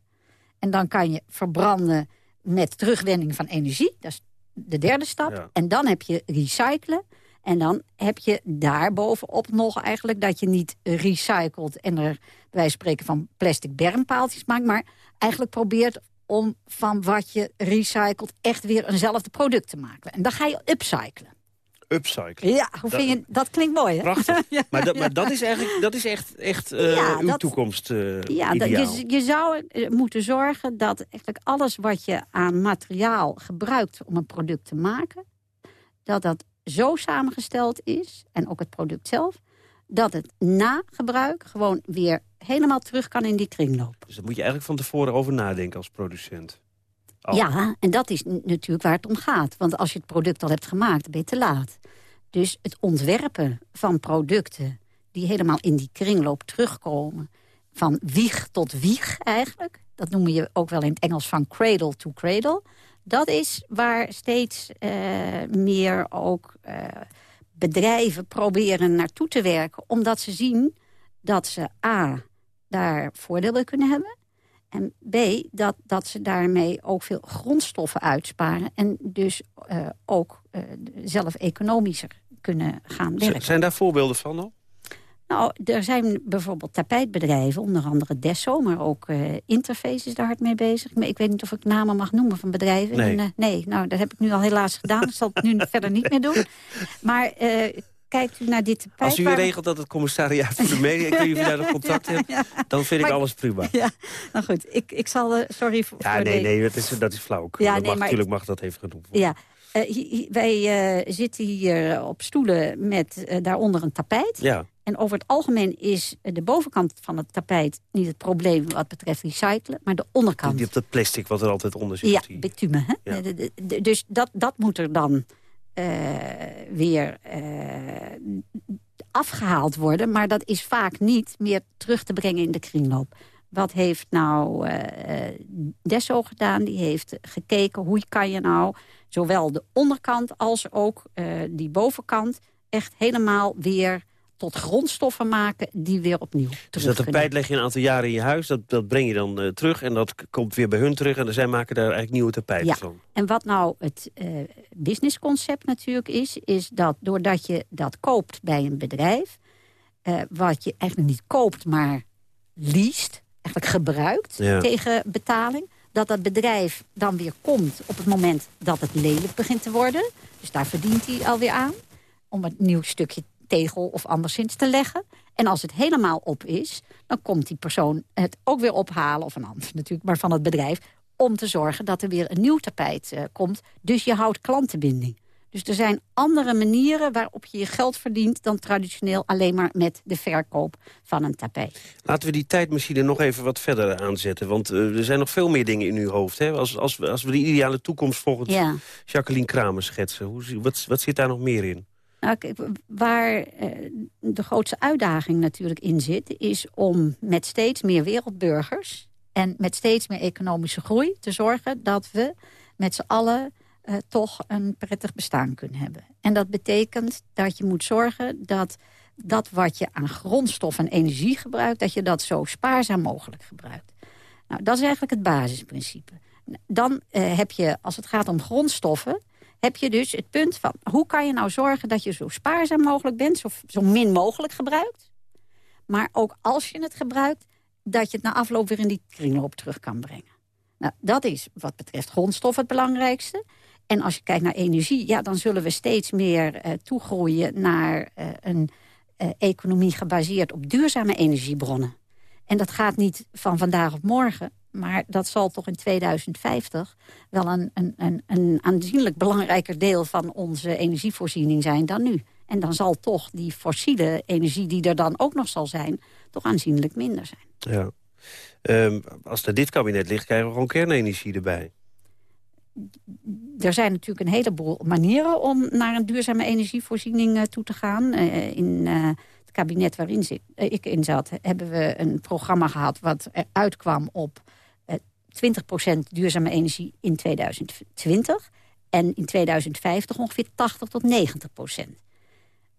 En dan kan je verbranden met terugwinning van energie. Dat is de derde stap. Ja. En dan heb je recyclen. En dan heb je daarbovenop nog eigenlijk dat je niet recycelt... en er van spreken van plastic bermpaaltjes maakt... maar eigenlijk probeert om van wat je recycelt echt weer eenzelfde product te maken. En dan ga je upcyclen. upcyclen. Ja, hoe Dat- vind je, dat klinkt mooi, hè? Prachtig. Ja, maar, dat, maar dat is eigenlijk dat is echt, echt eh, Ja, uw dat- toekomst eh Ja, dat, je, je zou moeten zorgen dat eigenlijk alles wat je aan materiaal gebruikt om een product te maken, dat dat zo samengesteld is, en ook het product zelf, dat het na gebruik gewoon weer helemaal terug kan in die kringloop. Dus daar moet je eigenlijk van tevoren over nadenken als producent. Ja, en dat is natuurlijk waar het om gaat. Want als je het product al hebt gemaakt, dan ben je te laat. Dus het ontwerpen van producten die helemaal in die kringloop terugkomen... van wieg tot wieg eigenlijk, dat noem je ook wel in het Engels van cradle to cradle... dat is waar steeds eh, meer ook eh, bedrijven proberen naartoe te werken... omdat ze zien dat ze A, daar voordeel in kunnen hebben... En B, dat, dat ze daarmee ook veel grondstoffen uitsparen... en dus eh, ook zelf economischer kunnen gaan Z- werken. Zijn daar voorbeelden van al? Nou, er zijn bijvoorbeeld tapijtbedrijven, onder andere Desso... maar ook eh, Interface is daar hard mee bezig. Maar ik weet niet of ik namen mag noemen van bedrijven. Nee. En, eh, nee, nou, dat heb ik nu al helaas gedaan. Ik zal het nu verder niet meer doen. Maar eh, kijkt u naar dit tapijt... Als u waar- regelt dat het commissariaat voor de media... ik weet niet of daar nog contact hebt, dan vind ik alles prima. Ja, nou goed, ik, ik zal... sorry voor, Ja, voor nee, de- nee, dat is, dat is flauw. Ja, dat nee, mag, maar natuurlijk mag dat even genoemd worden. Ja, wij zitten hier op stoelen met daaronder een tapijt. Ja, En over het algemeen is de bovenkant van het tapijt niet het probleem wat betreft recyclen, maar de onderkant. die hebt dat plastic wat er altijd onder zit. Ja, die- bitumen. Hè? Ja. Dus dat, dat moet er dan eh, weer eh, afgehaald worden. Maar dat is vaak niet meer terug te brengen in de kringloop. Wat heeft nou eh Desso gedaan? Die heeft gekeken hoe kan je nou zowel de onderkant als ook die bovenkant... echt helemaal weer tot grondstoffen maken die weer opnieuw terug Dus dat tapijt leg je een aantal jaren in je huis, dat, dat breng je dan eh, terug... en dat komt weer bij hun terug en zij maken daar eigenlijk nieuwe tapijten Ja. van. En wat nou het eh, businessconcept natuurlijk is... is dat doordat je dat koopt bij een bedrijf... eh, wat je eigenlijk niet koopt, maar leest, eigenlijk gebruikt Ja. tegen betaling... dat dat bedrijf dan weer komt op het moment dat het lelijk begint te worden. Dus daar verdient hij alweer aan om een nieuw stukje tegel of anderszins te leggen. En als het helemaal op is, dan komt die persoon het ook weer ophalen... of een ander natuurlijk, maar van het bedrijf... om te zorgen dat er weer een nieuw tapijt eh, komt. Dus je houdt klantenbinding. Dus er zijn andere manieren waarop je je geld verdient... dan traditioneel alleen maar met de verkoop van een tapijt. Laten we die tijdmachine nog even wat verder aanzetten. Want eh, er zijn nog veel meer dingen in uw hoofd. Hè? Als, als, we, als we de ideale toekomst volgens Ja. Jacqueline Kramer schetsen. Hoe, wat, wat zit daar nog meer in? Nou, waar eh, de grootste uitdaging natuurlijk in zit... is om met steeds meer wereldburgers... en met steeds meer economische groei te zorgen... dat we met z'n allen eh, toch een prettig bestaan kunnen hebben. En dat betekent dat je moet zorgen dat dat wat je aan grondstof en energie gebruikt... dat je dat zo spaarzaam mogelijk gebruikt. Nou, dat is eigenlijk het basisprincipe. Dan eh, heb je, als het gaat om grondstoffen heb je dus het punt van... hoe kan je nou zorgen dat je zo spaarzaam mogelijk bent... zo, zo min mogelijk gebruikt. Maar ook als je het gebruikt... dat je het na afloop weer in die kringloop terug kan brengen. Nou, dat is wat betreft grondstof het belangrijkste. En als je kijkt naar energie... ja, dan zullen we steeds meer eh, toegroeien naar eh, een eh, economie gebaseerd op duurzame energiebronnen. En dat gaat niet van vandaag op morgen... maar dat zal toch in 2050 wel een, een, een, een aanzienlijk belangrijker deel... van onze energievoorziening zijn dan nu. En dan zal toch die fossiele energie die er dan ook nog zal zijn... toch aanzienlijk minder zijn. Ja. Ehm, als er dit kabinet ligt, krijgen we gewoon kernenergie erbij. er zijn natuurlijk een heleboel manieren om naar een duurzame energievoorziening eh, toe te gaan. Eh, in eh, het kabinet waarin ik in zat, hebben we een programma gehad wat uitkwam op 20% duurzame energie in 2020. En in 2050 ongeveer 80 tot 90%.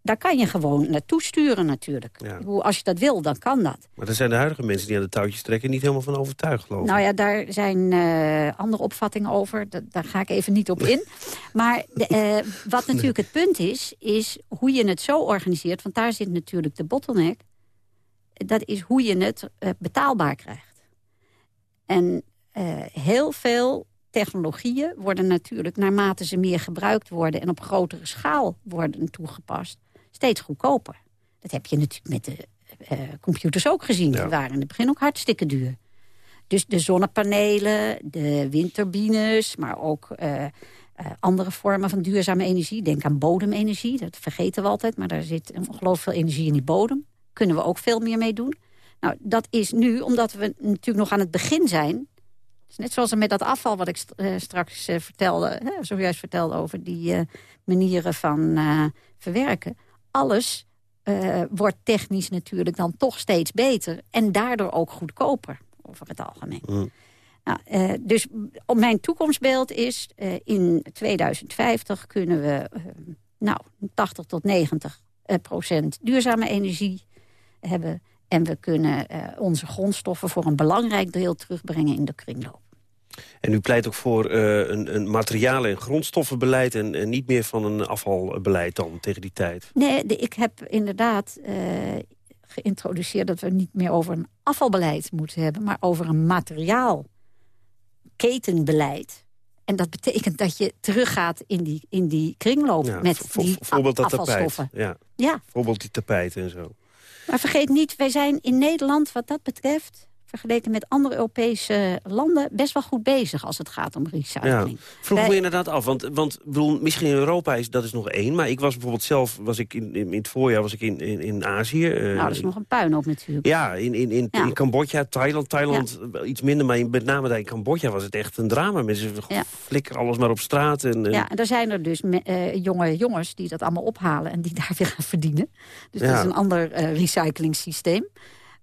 Daar kan je gewoon naartoe sturen natuurlijk. Ja. Als je dat wil, dan kan dat. Maar daar zijn de huidige mensen die aan de touwtjes trekken... niet helemaal van overtuigd, geloof ik. Nou ja, daar zijn eh, andere opvattingen over. Da- daar ga ik even niet op in. Maar de, eh, wat natuurlijk het punt is, is hoe je het zo organiseert. Want daar zit natuurlijk de bottleneck. Dat is hoe je het eh, betaalbaar krijgt. En heel veel technologieën worden natuurlijk... naarmate ze meer gebruikt worden... en op grotere schaal worden toegepast... steeds goedkoper. Dat heb je natuurlijk met de eh, computers ook gezien. Ja. Die waren in het begin ook hartstikke duur. Dus de zonnepanelen, de windturbines, maar ook eh, eh, andere vormen van duurzame energie. Denk aan bodemenergie, dat vergeten we altijd. Maar daar zit ongelooflijk veel energie in die bodem. Kunnen we ook veel meer mee doen. Nou, dat is nu, omdat we natuurlijk nog aan het begin zijn... Is net zoals met dat afval wat ik eh, straks eh, vertelde, hè, zojuist vertelde over die eh, manieren van verwerken. Alles wordt technisch natuurlijk dan toch steeds beter. En daardoor ook goedkoper, over het algemeen. Mm. Nou, eh, dus op mijn toekomstbeeld is... eh, in 2050 kunnen we eh, nou, 80 tot 90 eh, procent duurzame energie hebben... en we kunnen eh, onze grondstoffen voor een belangrijk deel terugbrengen in de kringloop. En u pleit ook voor eh, een, een materialen- en grondstoffenbeleid... En, en niet meer van een afvalbeleid dan tegen die tijd. Nee, de- ik heb inderdaad eh, geïntroduceerd dat we niet meer over een afvalbeleid moeten hebben... maar over een materiaalketenbeleid. En dat betekent dat je teruggaat in die, in die kringloop Ja, met die dat tapijt. afvalstoffen. Ja, Ja, bijvoorbeeld die tapijten en zo. Maar vergeet niet, wij zijn in Nederland wat dat betreft... vergeleken met andere Europese landen best wel goed bezig... als het gaat om Ja. recycling. Vroeg Wij- me inderdaad af, want, want bedoel, misschien in Europa is dat is nog één... maar ik was bijvoorbeeld zelf, was ik in, in, in het voorjaar was ik in, in, in Azië. eh, Nou, dat is nog een puinhoop natuurlijk. Ja, in, in, in, Ja. in Cambodja, Thailand. Thailand iets minder, maar met name daar in Cambodja was het echt een drama. Mensen Ja. flikkeren alles maar op straat. En, en- Ja, en daar zijn er dus me- eh, jonge jongens die dat allemaal ophalen... en die daar weer gaan verdienen. Dus dat Ja. is een ander eh recyclingssysteem.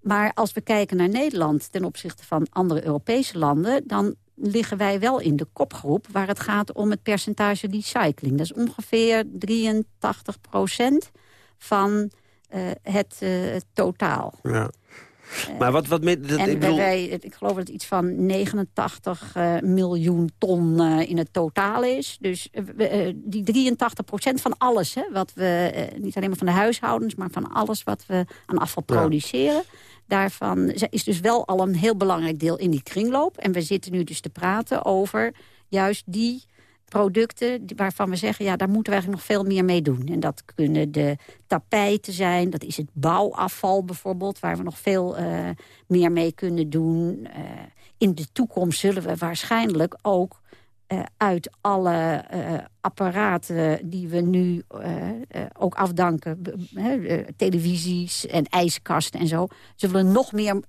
Maar als we kijken naar Nederland ten opzichte van andere Europese landen... dan liggen wij wel in de kopgroep waar het gaat om het percentage recycling. Dat is ongeveer 83 procent van eh, het eh, totaal. ja. Maar wat, wat met, dat, en ik bedoel, wij, ik geloof dat het iets van 89 eh, miljoen ton eh, in het totaal is. Dus eh, eh, die 83 procent van alles, hè, wat we, eh, niet alleen maar van de huishoudens... maar van alles wat we aan afval Ja. Daarvan is dus wel al een heel belangrijk deel in die kringloop. En we zitten nu dus te praten over juist die producten waarvan we zeggen... ja, daar moeten we eigenlijk nog veel meer mee doen. En dat kunnen de tapijten zijn, dat is het bouwafval bijvoorbeeld... waar we nog veel eh, meer mee kunnen doen. Eh, in de toekomst zullen we waarschijnlijk ook... eh, uit alle eh, apparaten die we nu eh, ook afdanken... televisies en ijskasten en zo... zullen we nog meer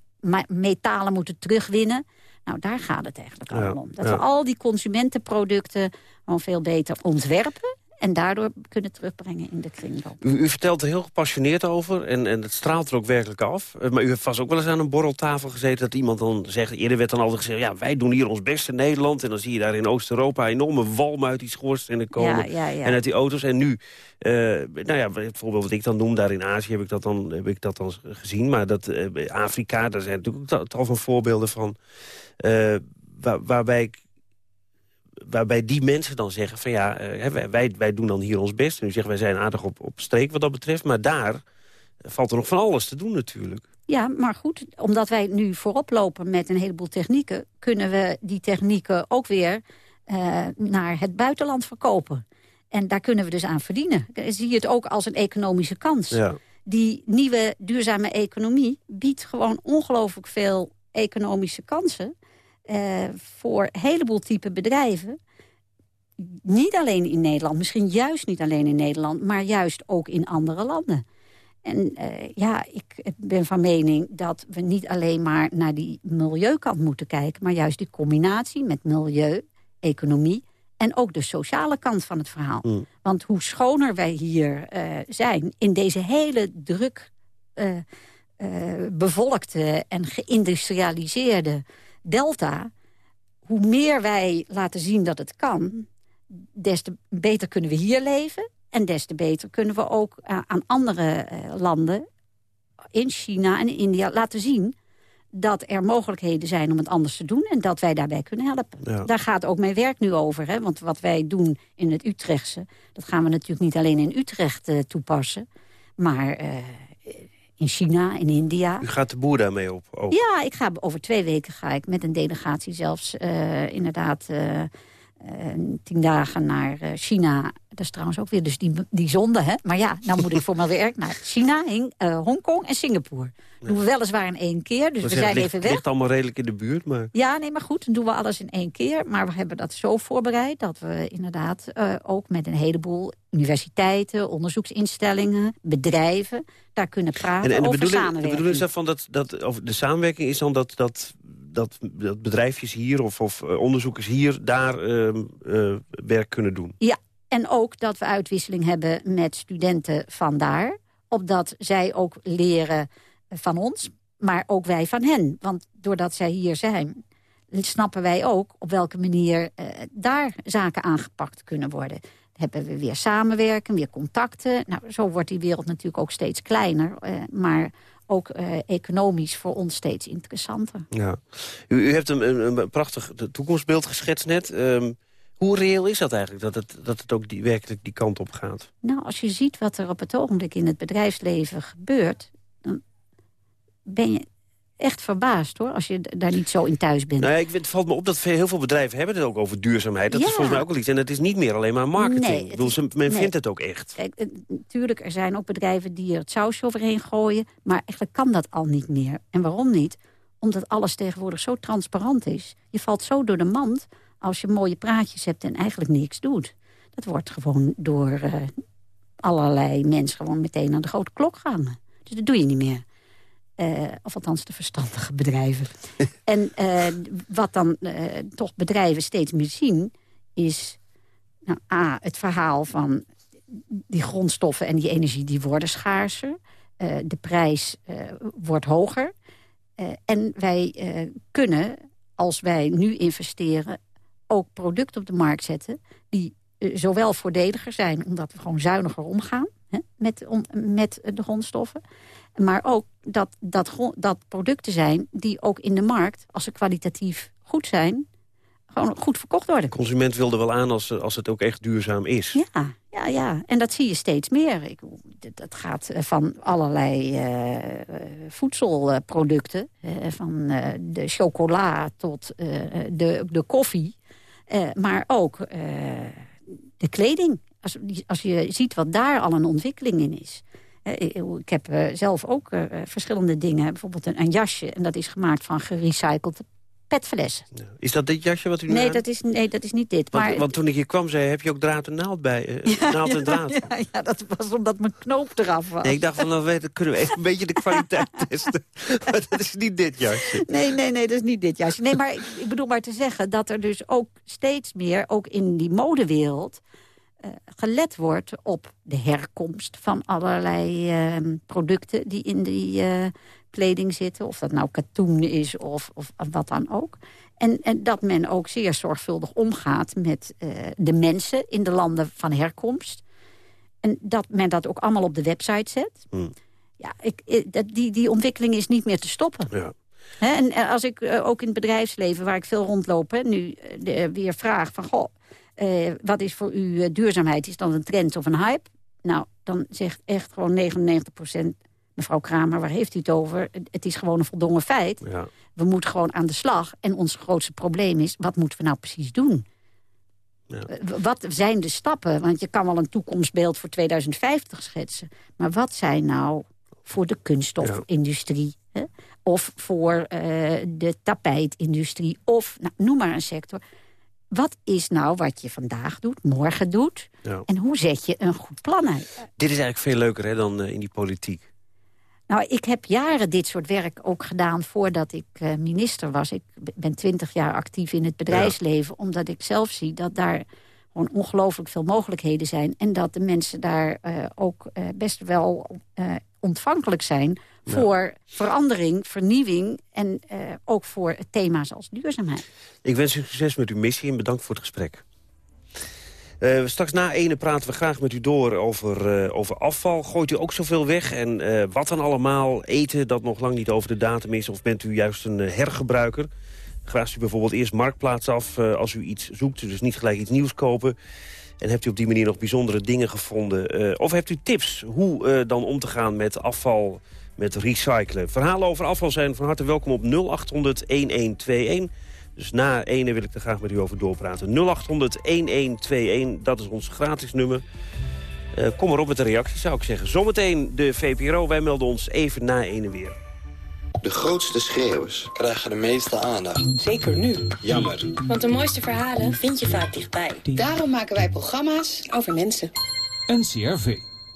metalen moeten terugwinnen... Nou, daar gaat het eigenlijk Ja, allemaal om. Dat ja. we al die consumentenproducten gewoon veel beter ontwerpen... en daardoor kunnen terugbrengen in de kringloop. u, u vertelt er heel gepassioneerd over en, en het straalt er ook werkelijk af. Eh, Maar u heeft vast ook wel eens aan een borreltafel gezeten... dat iemand dan zegt, eerder werd dan altijd gezegd... ja, wij doen hier ons best in Nederland. En dan zie je daar in Oost-Europa enorme walm uit die schoorstenen komen. Ja, ja, ja. En uit die auto's. En nu, eh, nou ja, bijvoorbeeld wat ik dan noem, daar in Azië heb ik dat dan, heb ik dat dan gezien. Maar dat, eh, Afrika, daar zijn natuurlijk ook tal van voorbeelden van. waar, waarbij ik waarbij die mensen dan zeggen van ja, eh, wij- wij, doen dan hier ons best. En u zegt wij zijn aardig op, op streek wat dat betreft. Maar daar valt er nog van alles te doen natuurlijk. Ja, maar goed, omdat wij nu voorop lopen met een heleboel technieken... kunnen we die technieken ook weer eh, naar het buitenland verkopen. En daar kunnen we dus aan verdienen. Zie je het ook als een economische kans. Ja. Die nieuwe duurzame economie biedt gewoon ongelooflijk veel economische kansen... eh, voor een heleboel type bedrijven. Niet alleen in Nederland, misschien juist niet alleen in Nederland... maar juist ook in andere landen. En eh, ja, ik ben van mening dat we niet alleen maar naar die milieukant moeten kijken... maar juist die combinatie met milieu, economie en ook de sociale kant van het verhaal. Mm. Want hoe schoner wij hier eh, zijn in deze hele druk bevolkte en geïndustrialiseerde delta... hoe meer wij laten zien dat het kan... des te beter kunnen we hier leven. En des te beter kunnen we ook eh, aan andere eh, landen... in China en India laten zien dat er mogelijkheden zijn om het anders te doen... en dat wij daarbij kunnen helpen. Ja. Daar gaat ook mijn werk nu over. Hè? Want wat wij doen in het Utrechtse... dat gaan we natuurlijk niet alleen in Utrecht eh, toepassen... maar in China, in India. U gaat de boer daarmee op. Ook. Ja, ik ga over twee weken ga ik met een delegatie zelfs eh, inderdaad eh, tien dagen naar eh, China. Dat is trouwens ook weer dus die, die zonde, hè. Maar ja, nou moet ik voor mijn werk naar China, eh, Hongkong en Singapore. doen we weliswaar in één keer, dus Dat we zijn ligt, even weg. ligt allemaal redelijk in de buurt, maar... Ja, nee, maar goed, dan doen we alles in één keer. Maar we hebben dat zo voorbereid dat we inderdaad eh, ook met een heleboel universiteiten, onderzoeksinstellingen, bedrijven, daar kunnen praten En, en de, over bedoeling, de samenwerking. bedoeling is daarvan dat, dat of de samenwerking is dan dat, dat, dat, dat bedrijfjes hier of, of eh, onderzoekers hier daar ehm, eh, werk kunnen doen. Ja, en ook dat we uitwisseling hebben met studenten van daar. Opdat zij ook leren van ons, maar ook wij van hen. Want doordat zij hier zijn, snappen wij ook op welke manier eh, daar zaken aangepakt kunnen worden. Hebben we weer samenwerken, weer contacten. Nou, zo wordt die wereld natuurlijk ook steeds kleiner. maar ook eh, economisch voor ons steeds interessanter. Ja. U, u hebt een, een, een prachtig toekomstbeeld geschetst net. Ehm, hoe reëel is dat eigenlijk, dat het, dat het ook die, werkelijk die kant op gaat? Nou, als je ziet wat er op het ogenblik in het bedrijfsleven gebeurt... dan ben je echt verbaasd, hoor, als je daar niet zo in thuis bent. Nou ja, ik, vind- het valt me op dat veel- heel veel bedrijven hebben het ook over duurzaamheid. Dat Ja. is volgens mij ook wel iets. En het is niet meer alleen maar marketing. Nee, ik het bedoel, is- ze- men nee. vindt het ook echt. Kijk, eh, natuurlijk, er zijn ook bedrijven die er het sausje overheen gooien... maar eigenlijk kan dat al niet meer. En waarom niet? Omdat alles tegenwoordig zo transparant is. Je valt zo door de mand als je mooie praatjes hebt en eigenlijk niks doet. Dat wordt gewoon door eh, allerlei mensen gewoon meteen aan de grote klok gehangen. Dus dat doe je niet meer. Eh, of althans de verstandige bedrijven. en eh, wat dan eh, toch bedrijven steeds meer zien... is nou, A, het verhaal van die grondstoffen en die energie die worden schaarser. De prijs wordt hoger. En wij kunnen, als wij nu investeren... ook producten op de markt zetten... die zowel voordeliger zijn, omdat we gewoon zuiniger omgaan... Hè, met, om, met de grondstoffen. Maar ook dat, dat, dat producten zijn die ook in de markt... als ze kwalitatief goed zijn, gewoon goed verkocht worden. De consument wilde wel aan als, als het ook echt duurzaam is. Ja, ja, ja. En dat zie je steeds meer. Ik, dat- gaat eh, van allerlei eh, eh, voedselproducten. van de chocola tot de, de koffie. Maar ook de kleding. Als, als je ziet wat daar al een ontwikkeling in is. Eh, Ik heb eh, zelf ook eh, verschillende dingen. Bijvoorbeeld een, een jasje. En dat is gemaakt van gerecycled petflessen. Ja. Is dat dit jasje wat u nu Nee aan- dat, is, nee, dat is niet dit. Want, maar, want toen ik hier kwam, zei heb je ook draad en naald bij? eh, naald en draad. Ja, ja, dat was omdat mijn knoop eraf was. Nee, ik dacht van, dan weten- kunnen we even een beetje de kwaliteit testen. Maar dat is niet dit jasje. Nee, nee, nee, dat is niet dit jasje. Nee, maar ik, ik bedoel maar te zeggen dat er dus ook steeds meer, ook in die modewereld, gelet wordt op de herkomst van allerlei eh, producten die in die eh, kleding zitten. Of dat nou katoen is of, of wat dan ook. En, en dat men ook zeer zorgvuldig omgaat met eh, de mensen in de landen van herkomst. En dat men dat ook allemaal op de website zet. Hmm. Ja, ik, die, die ontwikkeling is niet meer te stoppen. Ja. En eh, als ik eh, ook in het bedrijfsleven, waar ik veel rondloop... Hè, nu eh, eh, weer vraag van... Goh, eh, wat is voor u eh, duurzaamheid? Is dat een trend of een hype? Nou, dan zegt echt gewoon 99% Mevrouw Kramer, waar heeft u het over? Het- is gewoon een voldongen feit. Ja. We moeten gewoon aan de slag. En ons grootste probleem is, wat moeten we nou precies doen? Ja. Eh, Wat zijn de stappen? Want je kan wel een toekomstbeeld voor 2050 schetsen. Maar wat zijn nou voor de kunststofindustrie? Hè? Of voor de tapijtindustrie? Of nou, noem maar een sector. Wat is nou wat je vandaag doet, morgen doet? Ja. En hoe zet je een goed plan uit? Dit is eigenlijk veel leuker hè, dan eh, in die politiek. Nou, ik heb jaren dit soort werk ook gedaan voordat ik eh, minister was. Ik ben twintig jaar actief in het bedrijfsleven... omdat ik zelf zie dat daar gewoon ongelooflijk veel mogelijkheden zijn... en dat de mensen daar eh, ook best wel ontvankelijk zijn voor verandering, vernieuwing... en eh, ook voor thema's als duurzaamheid. Ik wens u succes met uw missie en bedankt voor het gesprek. Uh, straks na ene praten we graag met u door over, uh, over afval. Gooit u ook zoveel weg? En uh, wat dan allemaal? Eten dat nog lang niet over de datum is? Of bent u juist een hergebruiker? Graag u bijvoorbeeld eerst marktplaats af als u iets zoekt. Dus niet gelijk iets nieuws kopen. En hebt u op die manier nog bijzondere dingen gevonden? of hebt u tips hoe dan om te gaan met afval, met recyclen? Verhalen over afval zijn van harte welkom op 0800 1121. Dus na ene wil ik er graag met u over doorpraten. 0800-1121, dat is ons gratis nummer. Uh, kom maar op met de reactie, zou ik zeggen. Zometeen de VPRO, wij melden ons even na ene weer. De grootste schreeuwers krijgen de meeste aandacht. Zeker nu. Jammer. Want de mooiste verhalen vind je vaak dichtbij. Daarom maken wij programma's over mensen. NCRV.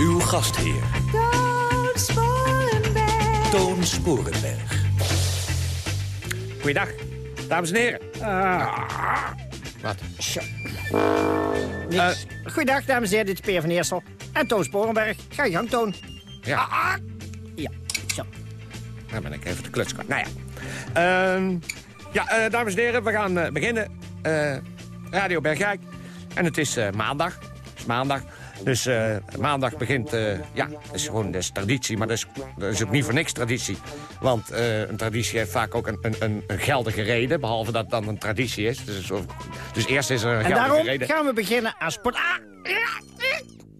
Uw gastheer. Toon Sporenberg. Toon Sporenberg. Goeiedag, dames en heren. Wat? Zo. Niks. Goeiedag, dames en heren, dit is Peer van Eersel. En Toon Sporenberg. Ga je gang, Toon. Ja. Ja, zo. Dan ben ik even de kluts kwijt. Nou ja. Ehm, ja, eh, dames en heren, we gaan eh, beginnen. Eh, Radio Bergijk. En het is eh, maandag. Het is maandag. Dus eh, maandag begint, eh, ja, dat is gewoon dat is traditie, maar dat is, dat is ook niet voor niks traditie. Want eh, een traditie heeft vaak ook een, een, een, geldige reden, behalve dat het dan een traditie is. Dus, dus eerst is er een En geldige daarom reden. gaan we beginnen aan sport... Ah,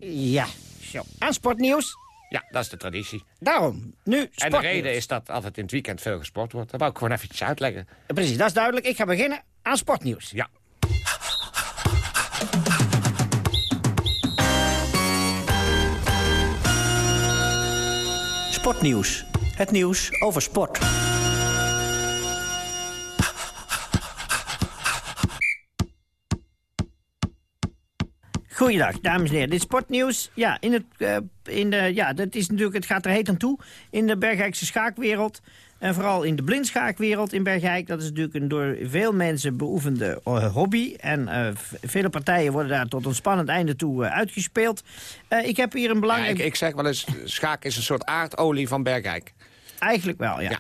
ja, zo. Aan sportnieuws. Ja, dat is de traditie. Daarom, nu En de sportnieuws. reden is dat altijd in het weekend veel gesport wordt. Dat wou ik gewoon eventjes uitleggen. Precies, dat is duidelijk. Ik ga beginnen aan sportnieuws. Ja. Sportnieuws. Het nieuws over sport. Goeiedag, dames en heren. Dit is sportnieuws. Ja, in het, eh, in de, ja, dat is natuurlijk, het gaat er heet aan toe in de Bergijkse schaakwereld. En vooral in de blindschaakwereld in Bergijk. Dat is natuurlijk een door veel mensen beoefende eh, hobby. En eh, vele partijen worden daar tot een spannend einde toe eh, uitgespeeld. Ik heb hier een Ja, belangrijk... ik, ik zeg wel eens, schaak is een soort aardolie van Bergijk. Eigenlijk wel, ja.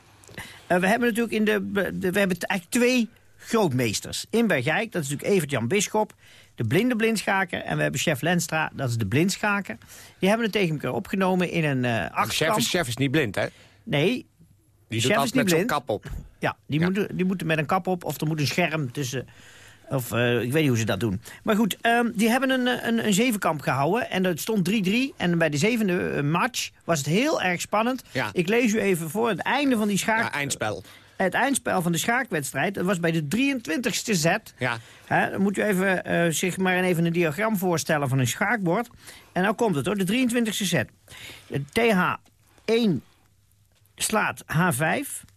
We hebben natuurlijk in de, de- we hebben eigenlijk twee grootmeesters in Bergijk. Dat is natuurlijk Evert-Jan Bisschop, de blinde blindschaker. En we hebben chef Lenstra, dat is de blindschaker. Die hebben het tegen elkaar opgenomen in een chef achtkamp. is, chef is niet blind, hè? Nee, Die doet is altijd niet met zo'n kap op. Ja, die, Moeten, die moeten met een kap op of er moet een scherm tussen. Of eh, ik weet niet hoe ze dat doen. Maar goed, ehm, die hebben een, eh, een, een zevenkamp gehouden. En het stond 3-3. En bij de zevende eh, match was het heel erg spannend. Ja. Ik lees u even voor het einde van die schaak... Ja, eindspel. Het eindspel van de schaakwedstrijd, dat was bij de 23ste zet. Ja. Dan moet u even, zich maar even een diagram voorstellen van een schaakbord. En nou komt het hoor, de 23ste zet. De TH1 slaat H5.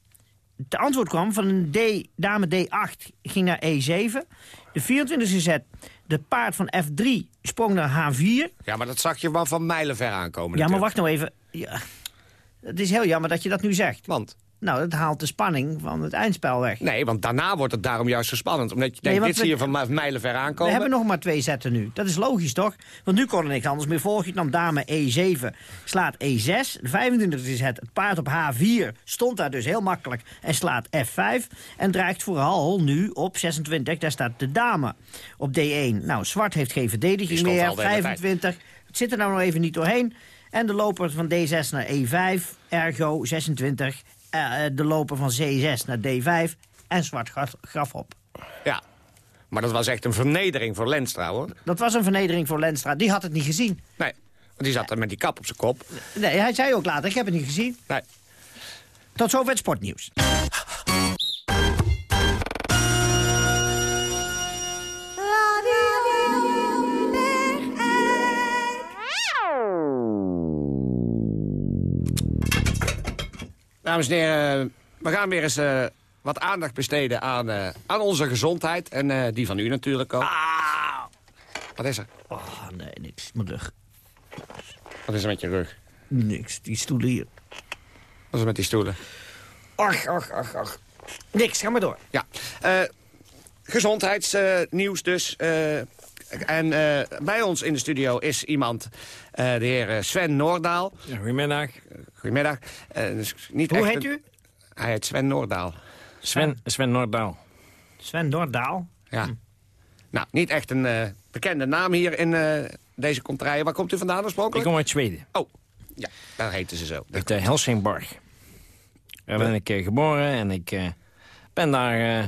Het antwoord kwam van een D, dame D8 ging naar E7. De 24e zet, de paard van F3 sprong naar H4. Ja, maar dat zag je wel van mijlenver aankomen. Ja, maar wacht nou even. Ja, het is heel jammer dat je dat nu zegt. Want? Nou, dat haalt de spanning van het eindspel weg. Nee, want daarna wordt het daarom juist zo spannend. Omdat je Nee, denkt, dit zie je van mi- mijlenver aankomen. We hebben nog maar twee zetten nu. Dat is logisch, toch? Want nu kon er niks anders meer volgen. Dan dame E7 slaat E6. De 25e zet, het paard op H4 stond daar dus heel makkelijk. En slaat F5. En dreigt vooral nu op 26. Daar staat de dame op D1. Nou, zwart heeft geen verdediging meer. al de hele tijd. 25. Het zit er nou nog even niet doorheen. En de loper van D6 naar E5. Ergo 26. Eh, de loper van C6 naar D5. En zwart gaf, gaf op. Ja, maar dat was echt een vernedering voor Lenstra, hoor. Dat was een vernedering voor Lenstra. Die had het niet gezien. Nee, want die zat er met die kap op zijn kop. Nee, hij zei ook later, ik heb het niet gezien. Nee. Tot zover het sportnieuws. Dames en heren, we gaan weer eens eh, wat aandacht besteden aan, eh, aan onze gezondheid. En eh, die van u natuurlijk ook. Wat is er? Oh, nee, niks. Mijn rug. Wat is er met je rug? Niks. Die stoelen hier. Wat is er met die stoelen? Ach, ach, ach, ach. Niks, ga maar door. Ja. gezondheidsnieuws dus. En eh, bij ons in de studio is iemand, eh, de heer eh, Sven Noordaal. Ja, goedemiddag. Goedemiddag. Eh, dus niet Hoe heet een- u? Hij heet Sven Noordaal. Sven, Sven Noordaal. Sven Noordaal. Ja. Nou, niet echt een eh, bekende naam hier in eh, deze contraien. Waar komt u vandaan Ik oorspronkelijk? kom uit Zweden. Oh, ja, daar heten ze zo. Uit uh, Helsingborg. Daar ben ik geboren en ik eh, ben daar...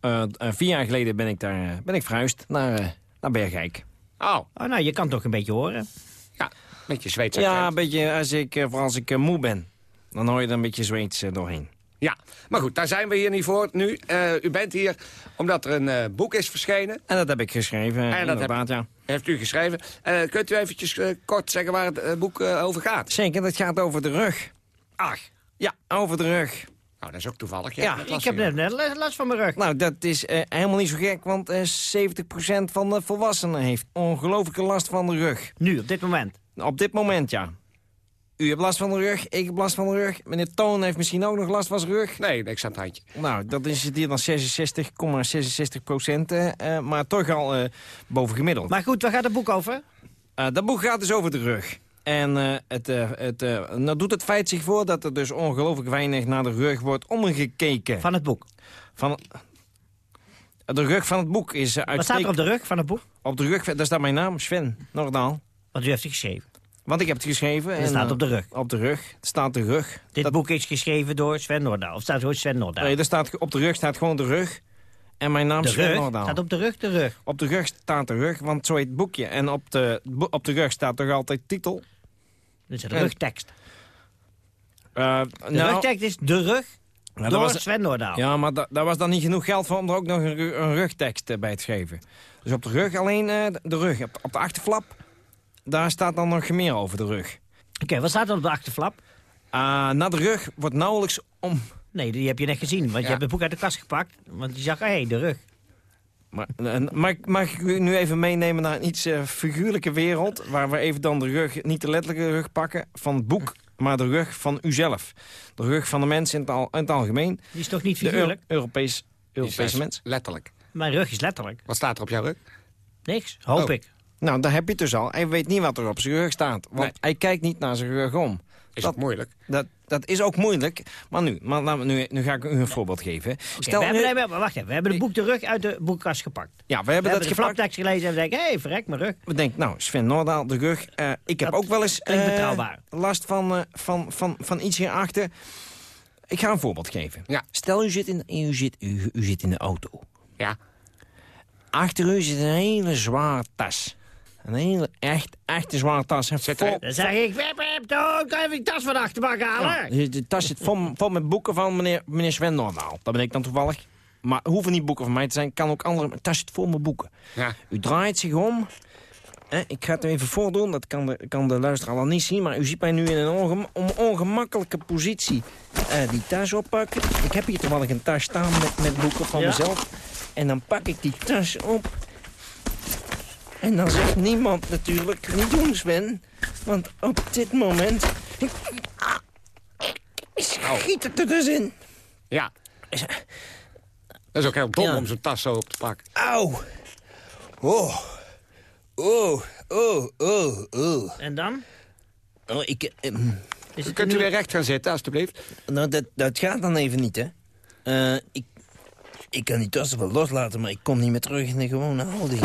eh, vier jaar geleden ben ik daar ben ik verhuisd naar, eh, naar Bergijk. Oh, Oh, nou, je kan toch een beetje horen. ja, met je Zweedse Ja, een beetje als ik, eh, vooral als ik eh, moe ben. Dan hoor je er een beetje Zweeds eh, doorheen. Ja, maar goed, daar zijn we hier niet voor nu. U bent hier omdat er een boek is verschenen. En dat heb ik geschreven, En dat inderdaad, ja. Heeft u geschreven. Kunt u eventjes kort zeggen waar het boek over gaat? Zeker, dat gaat over de rug. Ach, Ja, over de rug. Nou, dat is ook toevallig. Ja, Ik heb net, net la- last van mijn rug. Nou, dat is eh, helemaal niet zo gek, want eh 70% van de volwassenen heeft ongelooflijke last van de rug. Nu, op dit moment. Op dit moment, ja. U hebt last van de rug, ik heb last van de rug. Meneer Toon heeft misschien ook nog last van zijn rug. Nee, aan het handje. Nou, dat is het hier dan 66,66 procent, eh, eh, maar toch al eh, boven gemiddeld. Maar goed, waar gaat het boek over? Eh, dat boek gaat dus over de rug. En eh, het, eh, het, eh, nou doet het feit zich voor dat er dus ongelooflijk weinig naar de rug wordt omgekeken. Van het boek. Van, de rug van het boek is uh, Wat staat er op de rug van het boek? Op de rug, daar staat mijn naam, Sven Noordaal. Want u heeft het geschreven. Want ik heb het geschreven. Het staat op de rug. Op de rug. Het staat de rug. Dit Dat- boek is geschreven door Sven Noordaal. Of staat gewoon Sven Noordaal? Nee, er staat, op de rug staat gewoon de rug. En mijn naam de is Sven rug? Noordaal. Staat op de rug de rug? Op de rug staat de rug, want zo heet het boekje. En op de, op de rug staat toch altijd titel. Dus rugtekst. Eh, De rugtekst is de rug Nou, door dat was- Sven Noordaal. Ja, maar da- daar was dan niet genoeg geld voor om er ook nog een, ru- een rugtekst eh, bij te schrijven. Dus op de rug alleen eh, de rug. Op, op de achterflap, daar staat dan nog meer over de rug. Oké, wat staat er op de achterflap? Ah, na de rug wordt nauwelijks om... Nee, die heb je net gezien. Want Ja. je hebt het boek uit de kast gepakt. Want je zag, hé, hey, de rug. Maar, mag, ik- u nu even meenemen naar een iets eh, figuurlijke wereld... waar we even dan de rug, niet de letterlijke rug pakken van het boek... maar de rug van uzelf. De rug van de mens in het, al, in het algemeen. Die is toch niet De figuurlijk? Eu- Europees, Europese mens. Letterlijk. Mijn rug is letterlijk. Wat staat er op jouw rug? Niks, hoop Oh. ik. Nou, daar heb je het dus al. Hij weet niet wat er op zijn rug staat. Want Nee. hij kijkt niet naar zijn rug om. Is Dat- moeilijk? Dat, dat is ook moeilijk. Maar nu, maar nu, nu ga ik u een voorbeeld geven. Stel we hebben, nu- wacht even. We hebben het boek de rug uit de boekkast gepakt. ja, we hebben We dat hebben gepakt. gelezen en we denken, hé, hey, verrek, mijn rug. We denken, nou, Sven Noordaal, de rug. eh, ik heb Dat ook wel eens eh, last van, eh, van, van, van iets hierachter. Ik ga een voorbeeld geven. Ja. Stel, u zit, in, u, zit, u, u zit in de auto. Ja. Achter u zit een hele zware tas. Een hele, echt, echt een zware tas. Vol- er- Dan zeg ik, wip, wip, dood, kan even die tas van de achterbak halen? Ja, de tas zit vol, vol met boeken van meneer, meneer Sven Noordaal. Dat ben ik dan toevallig. Maar hoeven niet boeken van mij te zijn. Kan ook andere. Het tas zit vol met boeken. Ja. U draait zich om. Ik ga het even voordoen. Dat kan de, kan de luisteraar al niet zien. Maar u ziet mij nu in een ongemakkelijke positie eh, die tas oppakken. Ik heb hier toevallig een tas staan met, met boeken van Ja. mezelf. En dan pak ik die tas op. En dan zegt niemand natuurlijk, niet doen Sven. Want op dit moment... Schiet het er dus in. Ja. Dat is ook heel dom Ja. om zo'n tas zo op te pakken. Auw. Oh. Oh, oh, oh, oh. En dan? oh ik, ehm, Is het Kunt u nu- weer recht gaan zitten, alstublieft? nou, dat, dat gaat dan even niet, hè. Eh, ik, ik kan die tassen wel loslaten, maar ik kom niet meer terug in de gewone houding.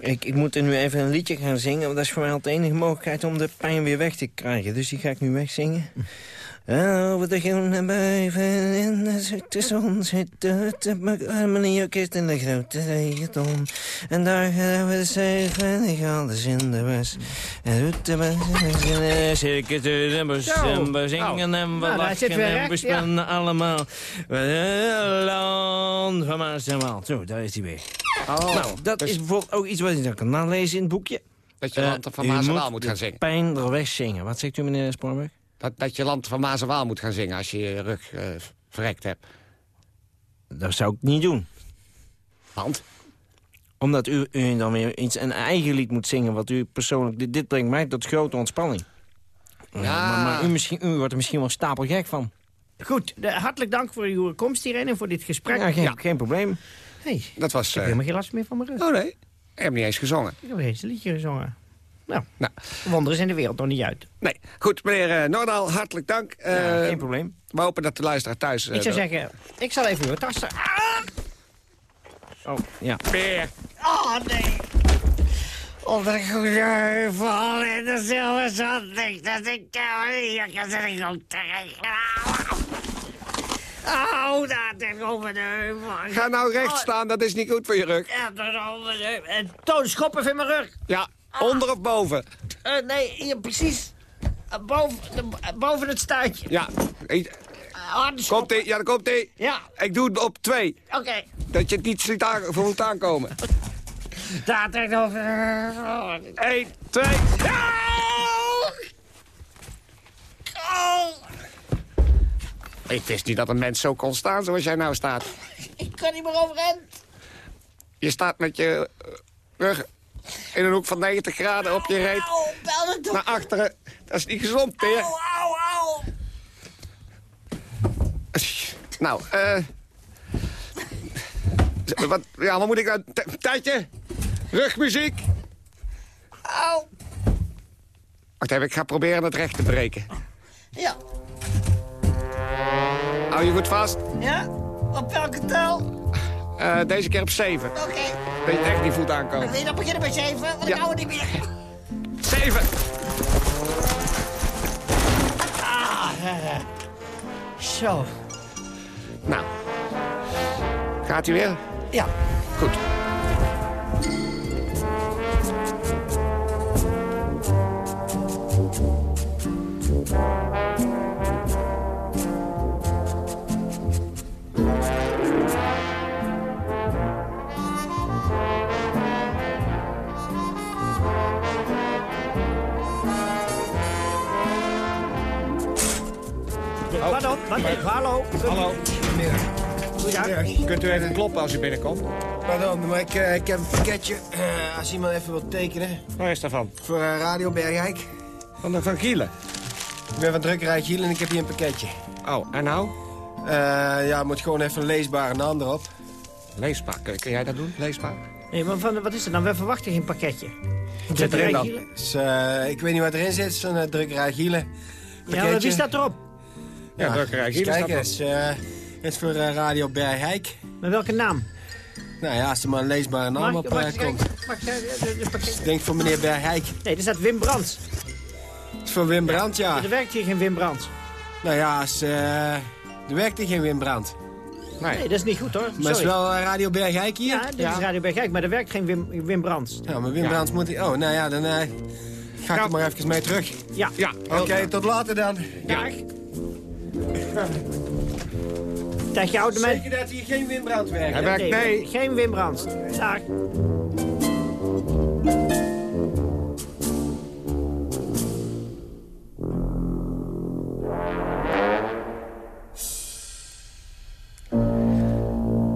Ik, ik moet er nu even een liedje gaan zingen, want dat is voor mij al de enige mogelijkheid om de pijn weer weg te krijgen. Dus die ga ik nu wegzingen. Over de groene buiven in de zoete zon zit de harmoniekist in de grote regenton. En daar gaan we zeven en alles in de was. En doet de mensen circus en Zo. en we zingen en we Nou, lachen en we spelen allemaal. Land van Maas en Waal. Zo, daar is hij weer. Oh, Nou, dat is bijvoorbeeld ook iets wat je dan kan nalezen in het boekje. Dat je Eh, land van Maas en moet Waal moet gaan de zingen. pijn er weg zingen. Wat zegt u, meneer Spoorberg? Dat, dat je land van Maas en Waal moet gaan zingen als je je rug eh, verrekt hebt. Dat zou ik niet doen. Want? Omdat u, u dan weer iets een eigen lied moet zingen... wat u persoonlijk... Dit, dit brengt mij tot grote ontspanning. Ja. Maar, maar u, misschien, u wordt er misschien wel stapelgek van. Goed, de- hartelijk dank voor uw komst hierheen en voor dit gesprek. Ja, geen, geen probleem. Hey, Dat was... ik heb eh, helemaal geen last meer van mijn rug. oh nee, ik heb niet eens gezongen. Ik heb eens een liedje gezongen. Nou, Nou, wonderen is in de wereld nog niet uit. nee. Goed, meneer eh, Noordaal, hartelijk dank. Ja, Eh, geen probleem. We hopen dat de luisteraar thuis... eh, ik zou de- zeggen, ik zal even uw tasten. Ah! Oh, ja. Peer. Oh, nee. Op de goede heuvel in de zilverzand ligt dat ik hier kan zitten om te Oh, daar tegenover de heuvel. Ga nou recht Oh, staan, dat is niet goed voor je rug. Ja, tegenover de heuvel. En Toon, schoppen in mijn rug. Ja, onder of boven? Eh, nee, hier precies. Eh, boven, de- eh, boven het stuitje. Ja, komt ie, ja, daar komt ie. Ja, Ik doe het op twee, oké. dat je het niet ziet aan, aankomen. Daar tegenover de heuvel. Eén, twee. Oh, Ik wist niet dat een mens zo kon staan zoals jij nou staat. ik kan niet meer overeind. Je staat met je rug in een hoek van 90 graden op je reet Au, naar achteren. Dat is niet gezond, Peer. Au, au, au. Nou, eh... wat, ja, wat moet ik nou... Tijdje? Rugmuziek? Au. Wacht even, ik ga proberen het recht te breken. Ja, Hou je goed vast. ja. Op welke tel? Eh, deze keer op 7. Oké. Dat je echt niet voelt aankomen. Wil je dan beginnen bij 7? Want ik Ja. hou het niet meer. 7! Ah, eh. Zo. Nou. Gaat u weer? Ja. Goed. Wat? Hallo. Hallo. Goeiedag. Kunt u even kloppen als u binnenkomt? Pardon, maar ik, eh, ik heb een pakketje. Eh, als iemand even wil tekenen. Waar is dat van? Voor eh, Radio Bergijk. Van de Van Gielen. Ik ben van drukkerij Giel en ik heb hier een pakketje. Oh, en nou? Eh, ja, moet gewoon even een leesbare naam erop. Leesbaar. Kun, kun jij dat doen? Leesbaar? Nee, maar van, wat is er dan? We verwachten geen pakketje. Wat zit erin dan? Dus, eh, ik weet niet wat erin zit. Het is van uh, drukkerij Gielen. Ja, maar wie staat erop? Ja, drukkerij eens Gielen Kijken, staat het is, eh, het is voor eh, Radio Bergijk. Met welke naam? Nou ja, als er maar een leesbare naam op mag komt. ik denk voor meneer Bergijk. Nee, er staat Wim Brands. Het is voor Wim Brandt, ja. Er werkt hier geen Wim Brands. Nou ja, als, eh, er werkt hier geen Wim Brandt. Nee. Nee, dat is niet goed hoor. Maar het is Sorry. wel eh, Radio Bergijk hier. Ja, dit is Radio Bergijk, maar er werkt geen Wim, Wim Brands. Ja, maar Wim Ja. Brands moet... Oh, nou ja, dan eh, ga ik er maar even mee terug. Ja. Ja. Oké, tot later dan. Dag. Dag, je oude man. Zeker dat hier geen Wim Brandt werkt. Hij werkt mee. Geen Wim Brands. Dag.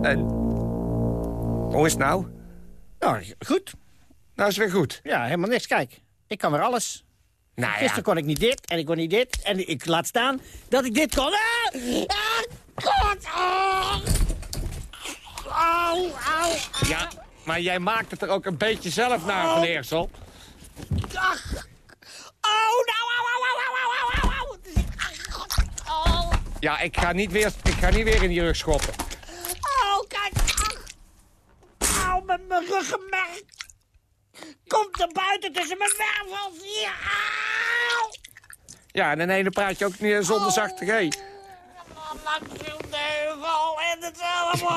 En... Hoe is het nou? Nou, goed. Nou is het weer goed. Ja, helemaal niks. Kijk, ik kan weer alles. Nou Gisteren ja. kon ik niet dit en ik kon niet dit. En ik laat staan dat ik dit kon. Ah! Ah! God! Ah! Au, au, Ja, maar jij maakt het er ook een beetje zelf naar, Eersel. Ach. Oh, nou, au, au, au, au, au, au, au. Oh, Ja, ik ga niet weer, ik ga niet weer in die rug schoppen. oh, kijk. Ach. Au, met mijn ruggenmerk. Komt er buiten tussen mijn wervels. Auw. Ja, en in ene praat je ook niet zonder zachte G. Langs en het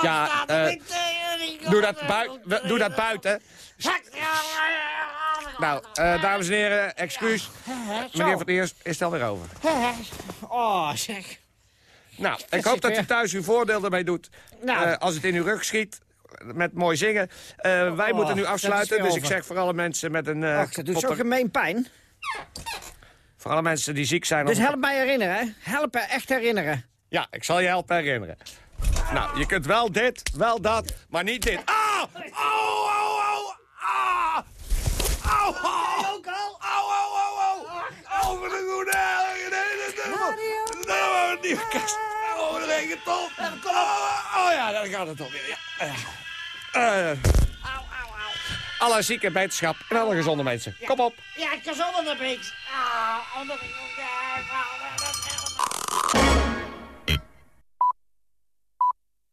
Ja, staat eh, niet tegen. Doe dat, bui we- doe dat buiten. Nou, eh, dames en heren, excuus. Meneer Van Eerst is het alweer over. Oh, zeg. Nou, ik hoop dat u weer. thuis uw voordeel ermee doet. Nou. Eh, als het in uw rug schiet, met mooi zingen. Eh, wij Oh, moeten nu afsluiten, dus ik zeg voor alle mensen met een... eh, Ach, dat doet zo potter- gemeen pijn. Voor alle mensen die ziek zijn. Dus help mij herinneren, hè? Helpen, echt herinneren. Ja, ik zal je helpen herinneren. Nou, je kunt wel dit, wel dat, maar niet dit. Ah! Au, au, au! Ah! Au, au! Ook al? Au, au, au, au! Au, voor de goede! Nee, nee, nee, nee, nee, nee, nieuwe kast. Oh. Oh, oh ja, dan gaat het alweer. Ja. Eh, eh. Alle zieke wetenschap en alle gezonde mensen. Kom op. Ja, naar links. Ah, onder...